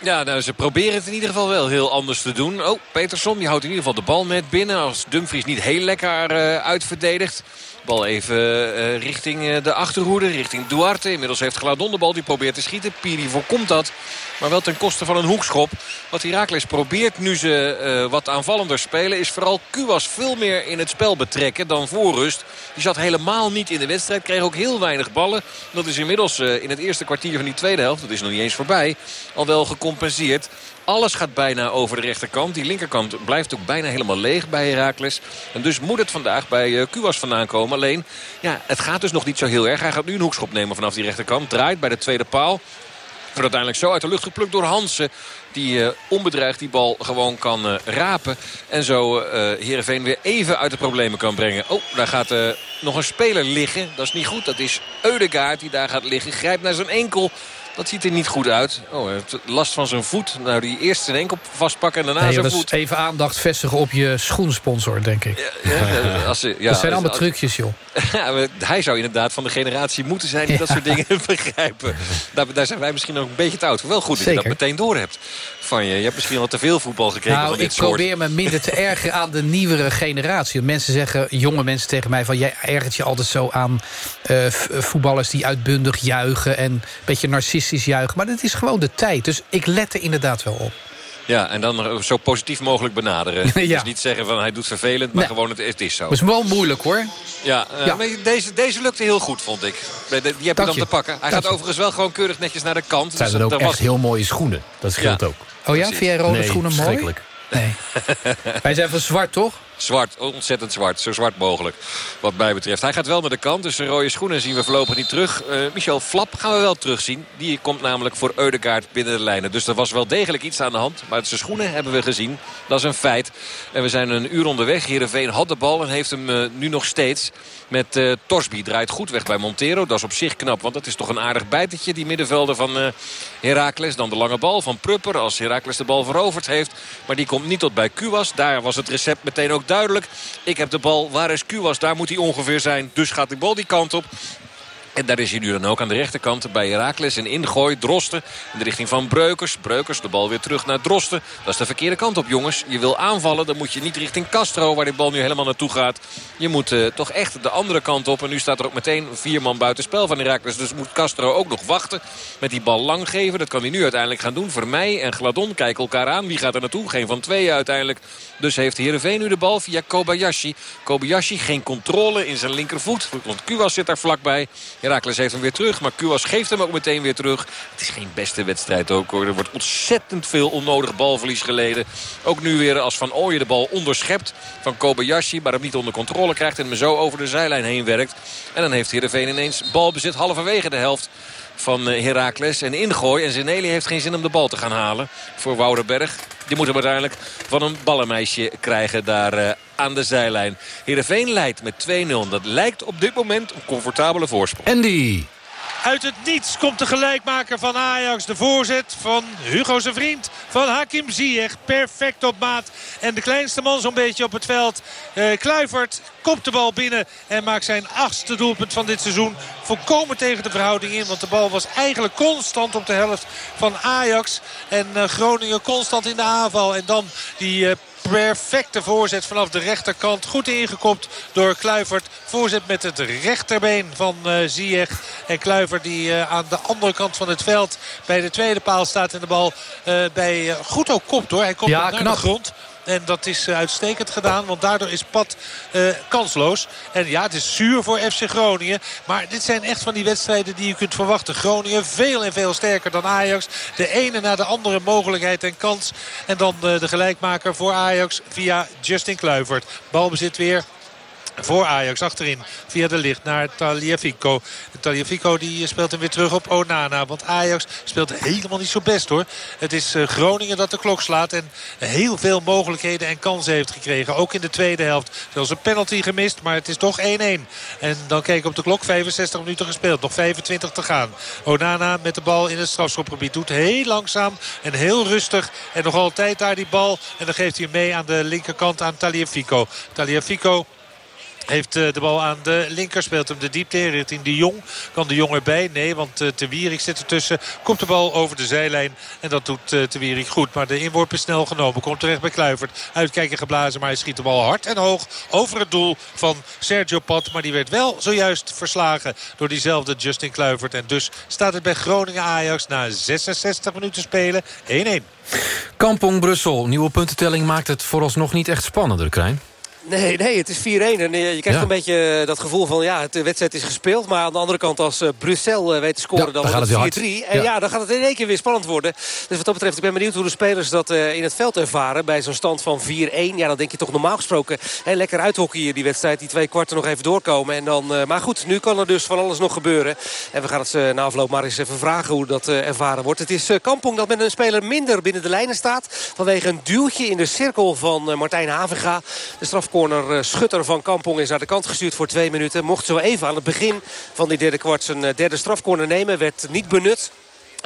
Speaker 14: Ja, nou, ze proberen het in ieder geval wel heel anders te doen. Oh, Peterson die houdt in ieder geval de bal net binnen. Als Dumfries niet heel lekker eh, uitverdedigt. Bal even eh, richting eh, de achterhoede, richting Duarte. Inmiddels heeft Gladon de bal, die probeert te schieten. Piri voorkomt dat, maar wel ten koste van een hoekschop. Wat Heracles probeert nu ze eh, wat aanvallender spelen... is vooral Kuwas veel meer in het spel betrekken dan voor rust. Die zat helemaal niet in de wedstrijd, kreeg ook heel weinig ballen. Dat is inmiddels in het eerste kwartier van die tweede helft, dat is nog niet eens voorbij... al wel gecompenseerd. Alles gaat bijna over de rechterkant. Die linkerkant blijft ook bijna helemaal leeg bij Heracles. En dus moet het vandaag bij eh, Kuwas vandaan komen. Alleen, ja, het gaat dus nog niet zo heel erg. Hij gaat nu een hoekschop nemen vanaf die rechterkant. Draait bij de tweede paal. Wordt uiteindelijk zo uit de lucht geplukt door Hansen. Die eh, onbedreigd die bal gewoon kan eh, rapen. En zo eh Heerenveen weer even uit de problemen kan brengen. Oh, daar gaat nog een speler liggen. Dat is niet goed. Dat is Eudegaard die daar gaat liggen. Grijpt naar zijn enkel. Dat ziet er niet goed uit. Oh, hij heeft last van zijn voet. Nou, die eerst zijn enkel vastpakken en daarna
Speaker 15: Nee,
Speaker 14: zijn voet.
Speaker 15: even aandacht vestigen op je schoensponsor, denk ik.
Speaker 14: Ja, als ze- ja,
Speaker 15: dat zijn
Speaker 14: als-
Speaker 15: allemaal
Speaker 14: als-
Speaker 15: trucjes, joh.
Speaker 14: Ja, hij zou inderdaad van de generatie moeten zijn die dat
Speaker 15: Ja.
Speaker 14: soort dingen begrijpen. Daar, daar zijn wij misschien nog een beetje te oud. Wel goed dat je dat meteen door hebt van je. Je hebt misschien al te veel voetbal gekregen
Speaker 15: Nou,
Speaker 14: van
Speaker 15: ik
Speaker 14: dit soort.
Speaker 15: probeer me minder te ergeren aan de nieuwere generatie. Mensen zeggen, jonge mensen tegen mij... van jij ergert je altijd zo aan eh, voetballers die uitbundig juichen... en een beetje narcistisch juichen. Maar dat is gewoon de tijd. Dus ik let er inderdaad wel op.
Speaker 14: Ja, en dan zo positief mogelijk benaderen.
Speaker 15: Ja.
Speaker 14: Dus niet zeggen van hij doet vervelend, maar
Speaker 15: Nee.
Speaker 14: gewoon het, het is zo.
Speaker 15: Dat is wel moeilijk, hoor.
Speaker 14: Ja, eh,
Speaker 15: Ja.
Speaker 14: maar deze, deze lukte heel goed, vond ik. Die heb je dan te pakken. Hij
Speaker 15: Dank
Speaker 14: gaat
Speaker 15: je.
Speaker 14: overigens wel gewoon keurig netjes naar de kant.
Speaker 2: Het zijn
Speaker 14: Dus
Speaker 2: dan ook echt
Speaker 14: was-
Speaker 2: heel mooie schoenen. Dat scheelt
Speaker 14: Ja.
Speaker 2: ook.
Speaker 15: Oh ja,
Speaker 14: Precies.
Speaker 15: vind jij rode
Speaker 2: Nee,
Speaker 15: schoenen mooi?
Speaker 2: verschrikkelijk.
Speaker 15: Nee. Wij zijn van zwart, toch?
Speaker 14: Zwart, ontzettend zwart. Zo zwart mogelijk wat mij betreft. Hij gaat wel naar de kant, dus zijn rode schoenen zien we voorlopig niet terug. Eh, Michel Flap gaan we wel terugzien. Die komt namelijk voor Eudegaard binnen de lijnen. Dus er was wel degelijk iets aan de hand. Maar zijn schoenen hebben we gezien. Dat is een feit. En we zijn een uur onderweg. Heerenveen had de bal en heeft hem eh, nu nog steeds. Met eh Torsby draait goed weg bij Montero. Dat is op zich knap, want dat is toch een aardig bijtetje. Die middenvelder van eh Heracles. Dan de lange bal van Prupper als Heracles de bal veroverd heeft. Maar die komt niet tot bij Kuwas. Daar was het recept meteen ook duidelijk. Ik heb de bal, waar is Kuwas? Daar moet hij ongeveer zijn. Dus gaat die bal die kant op. En daar is hij nu dan ook aan de rechterkant bij Heracles. En ingooi Drosten in de richting van Breukers. Breukers de bal weer terug naar Drosten. Dat is de verkeerde kant op jongens. Je wil aanvallen, dan moet je niet richting Castro... waar die bal nu helemaal naartoe gaat. Je moet eh, toch echt de andere kant op. En nu staat er ook meteen vier man buiten spel van Heracles. Dus moet Castro ook nog wachten met die bal lang geven. Dat kan hij nu uiteindelijk gaan doen. Vermeij en Gladon kijken elkaar aan. Wie gaat er naartoe? Geen van tweeën uiteindelijk. Dus heeft Heerenveen nu de bal via Kobayashi. Kobayashi geen controle in zijn linkervoet. Want Kuwas zit daar vlakbij. Heracles heeft hem weer terug. Maar Kuwas geeft hem ook meteen weer terug. Het is geen beste wedstrijd ook hoor. Er wordt ontzettend veel onnodig balverlies geleden. Ook nu weer als Van Ooyen de bal onderschept van Kobayashi. Maar hem niet onder controle krijgt en hem zo over de zijlijn heen werkt. En dan heeft Heerenveen ineens balbezit halverwege de helft van eh, Heracles. En ingooi. En Zeneli heeft geen zin om de bal te gaan halen voor Woudenberg. Die moet hem uiteindelijk van een ballenmeisje krijgen daar eh, aan de zijlijn. Heerenveen leidt met 2-0. Dat lijkt op dit moment een comfortabele voorsprong.
Speaker 2: Andy.
Speaker 11: Uit het niets komt de gelijkmaker van Ajax. De voorzet van Hugo zijn vriend. Van Hakim Ziyech. Perfect op maat. En de kleinste man zo'n beetje op het veld. Eh, Kluivert kopt de bal binnen. En maakt zijn achtste doelpunt van dit seizoen. Volkomen tegen de verhouding in. Want de bal was eigenlijk constant op de helft van Ajax. En uh, Groningen constant in de aanval. En dan die... Uh, perfecte voorzet vanaf de rechterkant. Goed ingekopt door Kluivert. Voorzet met het rechterbeen van uh, Ziyech. En Kluivert die uh, aan de andere kant van het veld bij de tweede paal staat. En de bal uh, bij goed ook kopt hoor. Hij komt
Speaker 2: ja,
Speaker 11: naar
Speaker 2: knap.
Speaker 11: de grond. En dat is uh, uitstekend gedaan. Want daardoor is Pat uh, kansloos. En ja, het is zuur voor FC Groningen. Maar dit zijn echt van die wedstrijden die je kunt verwachten. Groningen veel en veel sterker dan Ajax. De ene na de andere mogelijkheid en kans. En dan uh, de gelijkmaker voor Ajax via Justin Kluivert. Balbezit weer voor Ajax achterin via de licht naar Taliafico. Taliafico die speelt hem weer terug op Onana. Want Ajax speelt helemaal niet zo best hoor. Het is uh, Groningen dat de klok slaat. En heel veel mogelijkheden en kansen heeft gekregen. Ook in de tweede helft. Zelfs een penalty gemist. Maar het is toch 1-1. En dan kijk ik op de klok. 65 minuten gespeeld. Nog 25 te gaan. Onana met de bal in het strafschopgebied. Doet heel langzaam en heel rustig. En nog altijd daar die bal. En dan geeft hij mee aan de linkerkant aan Taliafico. Taliafico heeft de bal aan de linker. Speelt hem de diepte in richting de Jong. Kan de Jong erbij? Nee, want Te Wierik zit ertussen. Komt de bal over de zijlijn. En dat doet Te Wierik goed. Maar de inworp is snel genomen. Komt terecht bij Kluivert. Uitkijken geblazen. Maar hij schiet de bal hard en hoog over het doel van Sergio Pat. Maar die werd wel zojuist verslagen door diezelfde Justin Kluivert. En dus staat het bij Groningen Ajax na 66 minuten spelen 1-1.
Speaker 2: Kampong Brussel. Nieuwe puntentelling maakt het vooralsnog niet echt spannender, Krijn.
Speaker 16: Nee, nee, het is 4-1. En eh, je krijgt
Speaker 2: Ja.
Speaker 16: een beetje dat gevoel van... ja, de wedstrijd is gespeeld. Maar aan de andere kant, als uh, Brussel weet te scoren...
Speaker 2: Ja,
Speaker 16: dan,
Speaker 2: dan
Speaker 16: wordt
Speaker 2: het
Speaker 16: het 4-3.
Speaker 2: weer hard.
Speaker 16: En
Speaker 2: Ja.
Speaker 16: ja. dan gaat het in één keer weer spannend worden. Dus wat dat betreft, ik ben benieuwd hoe de spelers dat in het veld ervaren. Bij zo'n stand van 4-1. Ja, dan denk je toch normaal gesproken... Hè, lekker uithockeyen die wedstrijd. Die twee kwarten nog even doorkomen. En dan, maar goed, nu kan er dus van alles nog gebeuren. En we gaan het na afloop maar eens even vragen hoe dat ervaren wordt. Het is Kampong dat met een speler minder binnen de lijnen staat. Vanwege een duwtje in de cirkel van Martijn Havenga. De strafcorner uh, schutter van Kampong is naar de kant gestuurd voor twee minuten. Mocht zo even aan het begin van die derde kwart zijn uh, derde strafcorner nemen. Werd niet benut.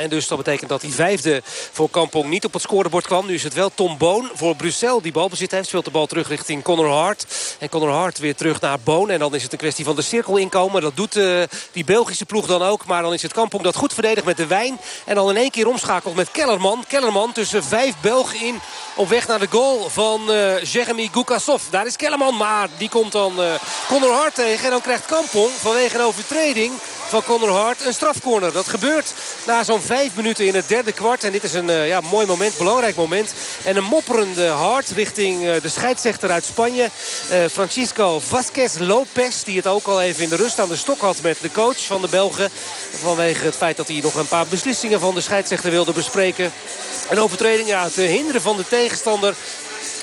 Speaker 16: En dus dat betekent dat die vijfde voor Kampong niet op het scorebord kwam. Nu is het wel Tom Boon voor Brussel die balbezit heeft. Speelt de bal terug richting Connor Hart. En Connor Hart weer terug naar Boon. En dan is het een kwestie van de cirkel inkomen. Dat doet uh, die Belgische ploeg dan ook. Maar dan is het Kampong dat goed verdedigt met de wijn. En dan in één keer omschakelt met Kellerman. Kellerman tussen vijf Belgen in op weg naar de goal van uh, Jeremy Gukasov. Daar is Kellerman, maar die komt dan uh, Connor Hart tegen. En dan krijgt Kampong vanwege een overtreding van Connor Hart een strafcorner. Dat gebeurt na zo'n vijf minuten in het derde kwart. En dit is een uh, ja, mooi moment, belangrijk moment. En een mopperende Hart richting uh, de scheidsrechter uit Spanje. Uh, Francisco Vasquez Lopez. Die het ook al even in de rust aan de stok had met de coach van de Belgen. Vanwege het feit dat hij nog een paar beslissingen van de scheidsrechter wilde bespreken. Een overtreding, ja, het hinderen van de tegenstander.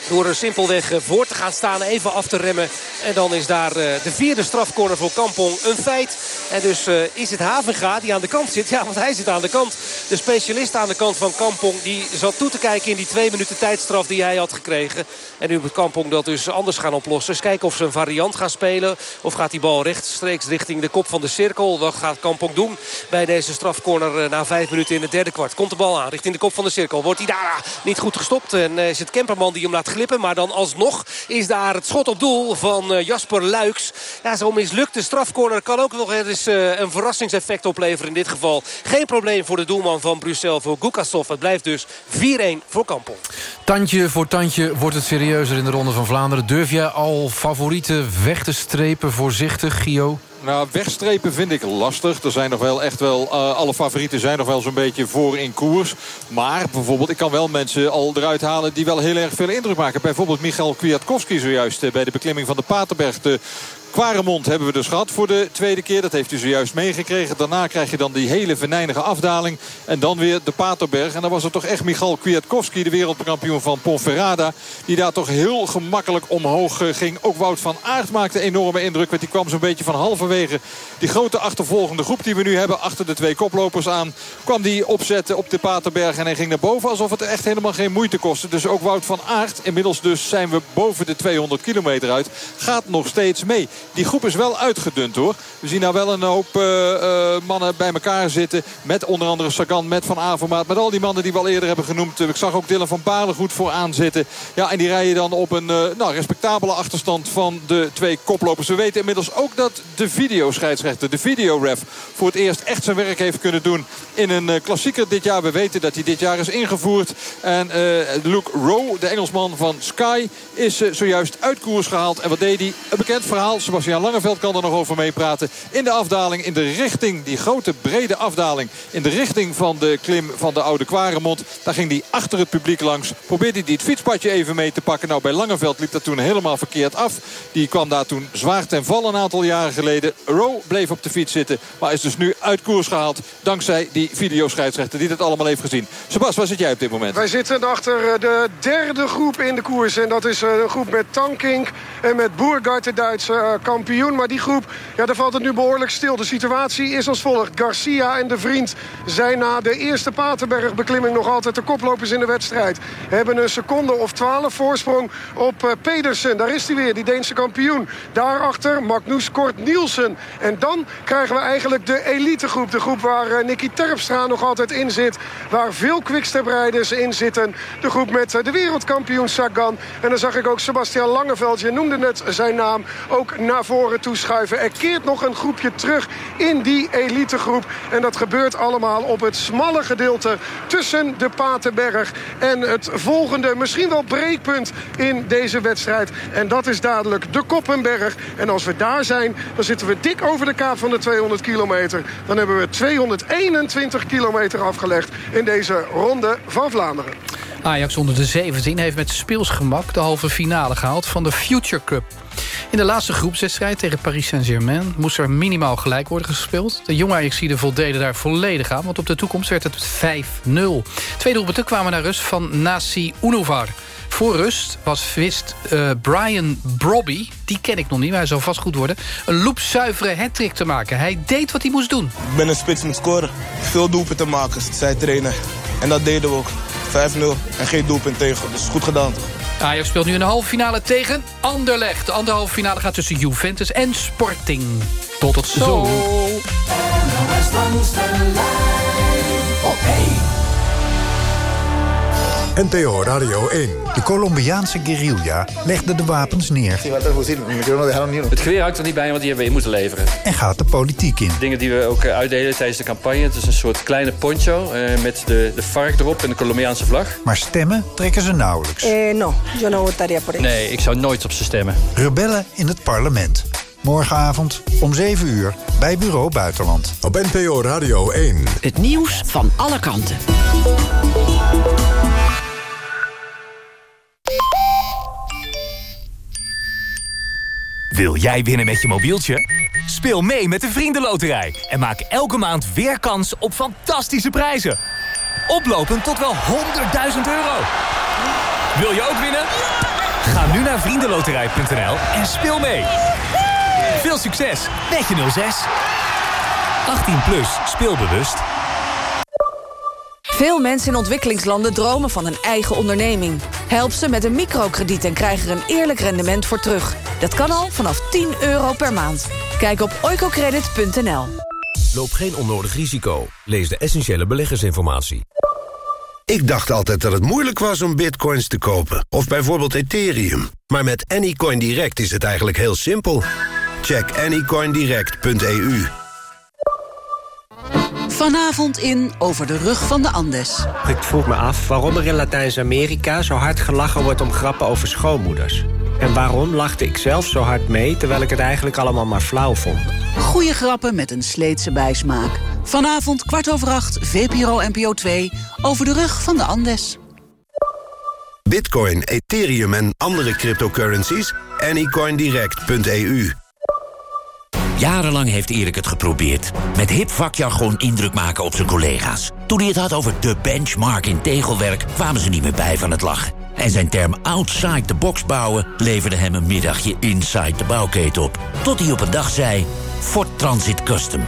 Speaker 16: Door er simpelweg eh, voor te gaan staan, even af te remmen. En dan is daar uh, de vierde strafcorner voor Kampong een feit. En dus uh, is het Havenga die aan de kant zit. Ja, want hij zit aan de kant. De specialist aan de kant van Kampong. Die zat toe te kijken in die twee minuten tijdstraf die hij had gekregen. En nu moet Kampong dat dus anders gaan oplossen. Dus kijken of ze een variant gaan spelen. Of gaat die bal rechtstreeks richting de kop van de cirkel. Wat gaat Kampong doen bij deze strafcorner na vijf minuten in het derde kwart. Komt de bal aan richting de kop van de cirkel. Wordt hij daar niet goed gestopt. En is het Kemperman die hem laat Maar dan alsnog is daar het schot op doel van uh, Jasper Luiks. Ja, zo'n mislukte strafcorner kan ook nog eens uh, een verrassingseffect opleveren in dit geval. Geen probleem voor de doelman van Brussel, voor Gukasov. Het blijft dus 4-1 voor Kampong.
Speaker 2: Tandje voor tandje wordt het serieuzer in de Ronde van Vlaanderen. Durf jij al favorieten weg te strepen voorzichtig, Gio?
Speaker 13: Nou, wegstrepen vind ik lastig. Er zijn nog wel echt wel, uh, alle favorieten zijn nog wel zo'n beetje voor in koers. Maar bijvoorbeeld, ik kan wel mensen al eruit halen die wel heel erg veel indruk maken. Bijvoorbeeld Michael Kwiatkowski zojuist uh, bij de beklimming van de Paterberg. Quaremont hebben we dus gehad voor de tweede keer. Dat heeft u zojuist meegekregen. Daarna krijg je dan die hele venijnige afdaling. En dan weer de Paterberg. En dan was het toch echt Michal Kwiatkowski, de wereldkampioen van Ponferrada. Die daar toch heel gemakkelijk omhoog eh, ging. Ook Wout van Aert maakte enorme indruk. Want die kwam zo'n beetje van halverwege die grote achtervolgende groep die we nu hebben. Achter de twee koplopers aan. Kwam die opzetten op de Paterberg. En hij ging naar boven alsof het echt helemaal geen moeite kostte. Dus ook Wout van Aert. Inmiddels dus zijn we boven de 200 kilometer uit. Gaat nog steeds mee. Die groep is wel uitgedund hoor. We zien nou wel een hoop uh, uh, mannen bij elkaar zitten. Met onder andere Sagan, met Van Avermaat. Met al die mannen die we al eerder hebben genoemd. Ik zag ook Dylan van Baarle goed vooraan zitten. Ja, en die rijden dan op een uh, nou, respectabele achterstand van de twee koplopers. We weten inmiddels ook dat de videoscheidsrechter, de videoref... voor het eerst echt zijn werk heeft kunnen doen in een klassieker dit jaar. We weten dat hij dit jaar is ingevoerd. En Luke Rowe, de Engelsman van Sky, is zojuist uit koers gehaald. En wat deed hij? Een bekend verhaal. Sebastian Langeveld kan er nog over meepraten. In de afdaling, in de richting, die grote brede afdaling... in de richting van de klim van de Oude Kwaremond. Daar ging hij achter het publiek langs. Probeerde hij het fietspadje even mee te pakken. Nou, bij Langeveld liep dat toen helemaal verkeerd af. Die kwam daar toen zwaar ten val een aantal jaren geleden. Rowe bleef op de fiets zitten. Maar is dus nu uit koers gehaald. Dankzij die videoscheidsrechter die dit allemaal heeft gezien. Sebas, waar zit jij op dit moment?
Speaker 17: Wij zitten achter de derde groep in de koers. En dat is een groep met Tankink en met Boergaard, de Duitse kampioen. Maar die groep, ja, daar valt het nu behoorlijk stil. De situatie is als volgt. Garcia en de vriend zijn na de eerste Paterberg-beklimming... nog altijd de koplopers in de wedstrijd. Hebben een seconde of twaalf voorsprong op uh, Pedersen. Daar is hij weer, die Deense kampioen. Daarachter Magnus Kort Nielsen. En dan krijgen we eigenlijk de elitegroep. De groep waar uh, Nicky Terpstra nog altijd in zit. Waar veel quickstep-rijders in zitten. De groep met de wereldkampioen Sagan. En dan zag ik ook Sebastian Langeveld, je noemde net zijn naam... ook naar voren toe schuiven. Er keert nog een groepje terug in die elitegroep. En dat gebeurt allemaal op het smalle gedeelte tussen de Patenberg en het volgende, misschien wel breekpunt in deze wedstrijd. En dat is dadelijk de Koppenberg. En als we daar zijn, dan zitten we dik over de kaap van de 200 kilometer. Dan hebben we 221 kilometer afgelegd in deze ronde van Vlaanderen.
Speaker 15: Ajax onder de 17 heeft met speelsgemak de halve finale gehaald van de Future Cup. In de laatste groepswedstrijd tegen Paris Saint-Germain... moest er minimaal gelijk worden gespeeld. De jonge Ajaxiden voldeden daar volledig aan... want op de toekomst werd het 5-0. Twee doelpunten kwamen naar rust van Nasi Unovar. Voor rust was wist uh, Brian Brobby, die ken ik nog niet, maar hij zou vast goed worden... een loopzuivere hattrick te maken. Hij deed wat hij moest doen.
Speaker 23: Ik ben een spits met scoren. Veel doelpunten maken, zei trainer. En dat deden we ook. 5-0 en geen doelpunt tegen, dus goed gedaan?
Speaker 15: Ajax speelt nu in de halve finale tegen Anderlecht. De andere halve finale gaat tussen Juventus en Sporting. Tot het zo.
Speaker 24: zo.
Speaker 20: Op 1. NTO Radio 1.
Speaker 25: De Colombiaanse guerrilla legde de wapens neer.
Speaker 26: Het geweer hangt er niet bij, want die hebben we in moeten leveren.
Speaker 25: En gaat de politiek in.
Speaker 26: Dingen die we ook uitdelen tijdens de campagne. Het is een soort kleine poncho uh, met de, de vark erop en de Colombiaanse vlag.
Speaker 25: Maar stemmen trekken ze nauwelijks.
Speaker 27: Eh, no, yo no votaría por
Speaker 26: Nee, ik zou nooit op ze stemmen.
Speaker 25: Rebellen in het parlement. Morgenavond om 7 uur bij Bureau Buitenland.
Speaker 20: Op NPO Radio 1.
Speaker 28: Het nieuws van alle kanten.
Speaker 29: Wil jij winnen met je mobieltje? Speel mee met de Vriendenloterij en maak elke maand weer kans op fantastische prijzen. Oplopend tot wel 100.000 euro. Wil je ook winnen? Ga nu naar vriendenloterij.nl en speel mee. Veel succes met je 06. 18 plus, speelbewust.
Speaker 28: Veel mensen in ontwikkelingslanden dromen van een eigen onderneming. Help ze met een microkrediet en krijg er een eerlijk rendement voor terug. Dat kan al vanaf 10 euro per maand. Kijk op oicocredit.nl.
Speaker 30: Loop geen onnodig risico. Lees de essentiële beleggersinformatie.
Speaker 9: Ik dacht altijd dat het moeilijk was om bitcoins te kopen. Of bijvoorbeeld Ethereum. Maar met Anycoin Direct is het eigenlijk heel simpel. Check anycoindirect.eu.
Speaker 28: Vanavond in Over de Rug van de Andes.
Speaker 31: Ik vroeg me af waarom er in Latijns-Amerika zo hard gelachen wordt om grappen over schoonmoeders. En waarom lachte ik zelf zo hard mee, terwijl ik het eigenlijk allemaal maar flauw vond.
Speaker 28: Goeie grappen met een sleetse bijsmaak. Vanavond kwart over acht, VPRO NPO 2, Over de Rug van de Andes.
Speaker 9: Bitcoin, Ethereum en andere cryptocurrencies? Anycoindirect.eu
Speaker 32: Jarenlang heeft Erik het geprobeerd. Met hip vakjargon indruk maken op zijn collega's. Toen hij het had over de benchmark in tegelwerk... kwamen ze niet meer bij van het lachen. En zijn term outside the box bouwen... leverde hem een middagje inside de bouwketen op. Tot hij op een dag zei... Ford Transit Custom.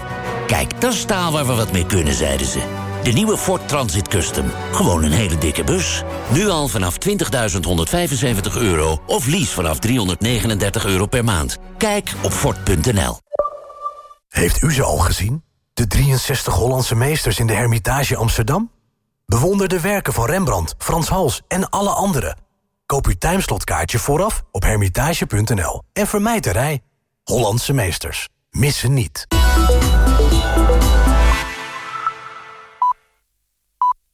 Speaker 32: Kijk, dat is taal waar we wat mee kunnen, zeiden ze. De nieuwe Ford Transit Custom. Gewoon een hele dikke bus. Nu al vanaf 20.175 euro of lease vanaf 339 euro per maand. Kijk op Ford.nl.
Speaker 33: Heeft u ze al gezien? De 63 Hollandse meesters in de Hermitage Amsterdam? Bewonder de werken van Rembrandt, Frans Hals en alle anderen. Koop uw timeslotkaartje vooraf op hermitage.nl. En vermijd de rij. Hollandse meesters. Missen niet.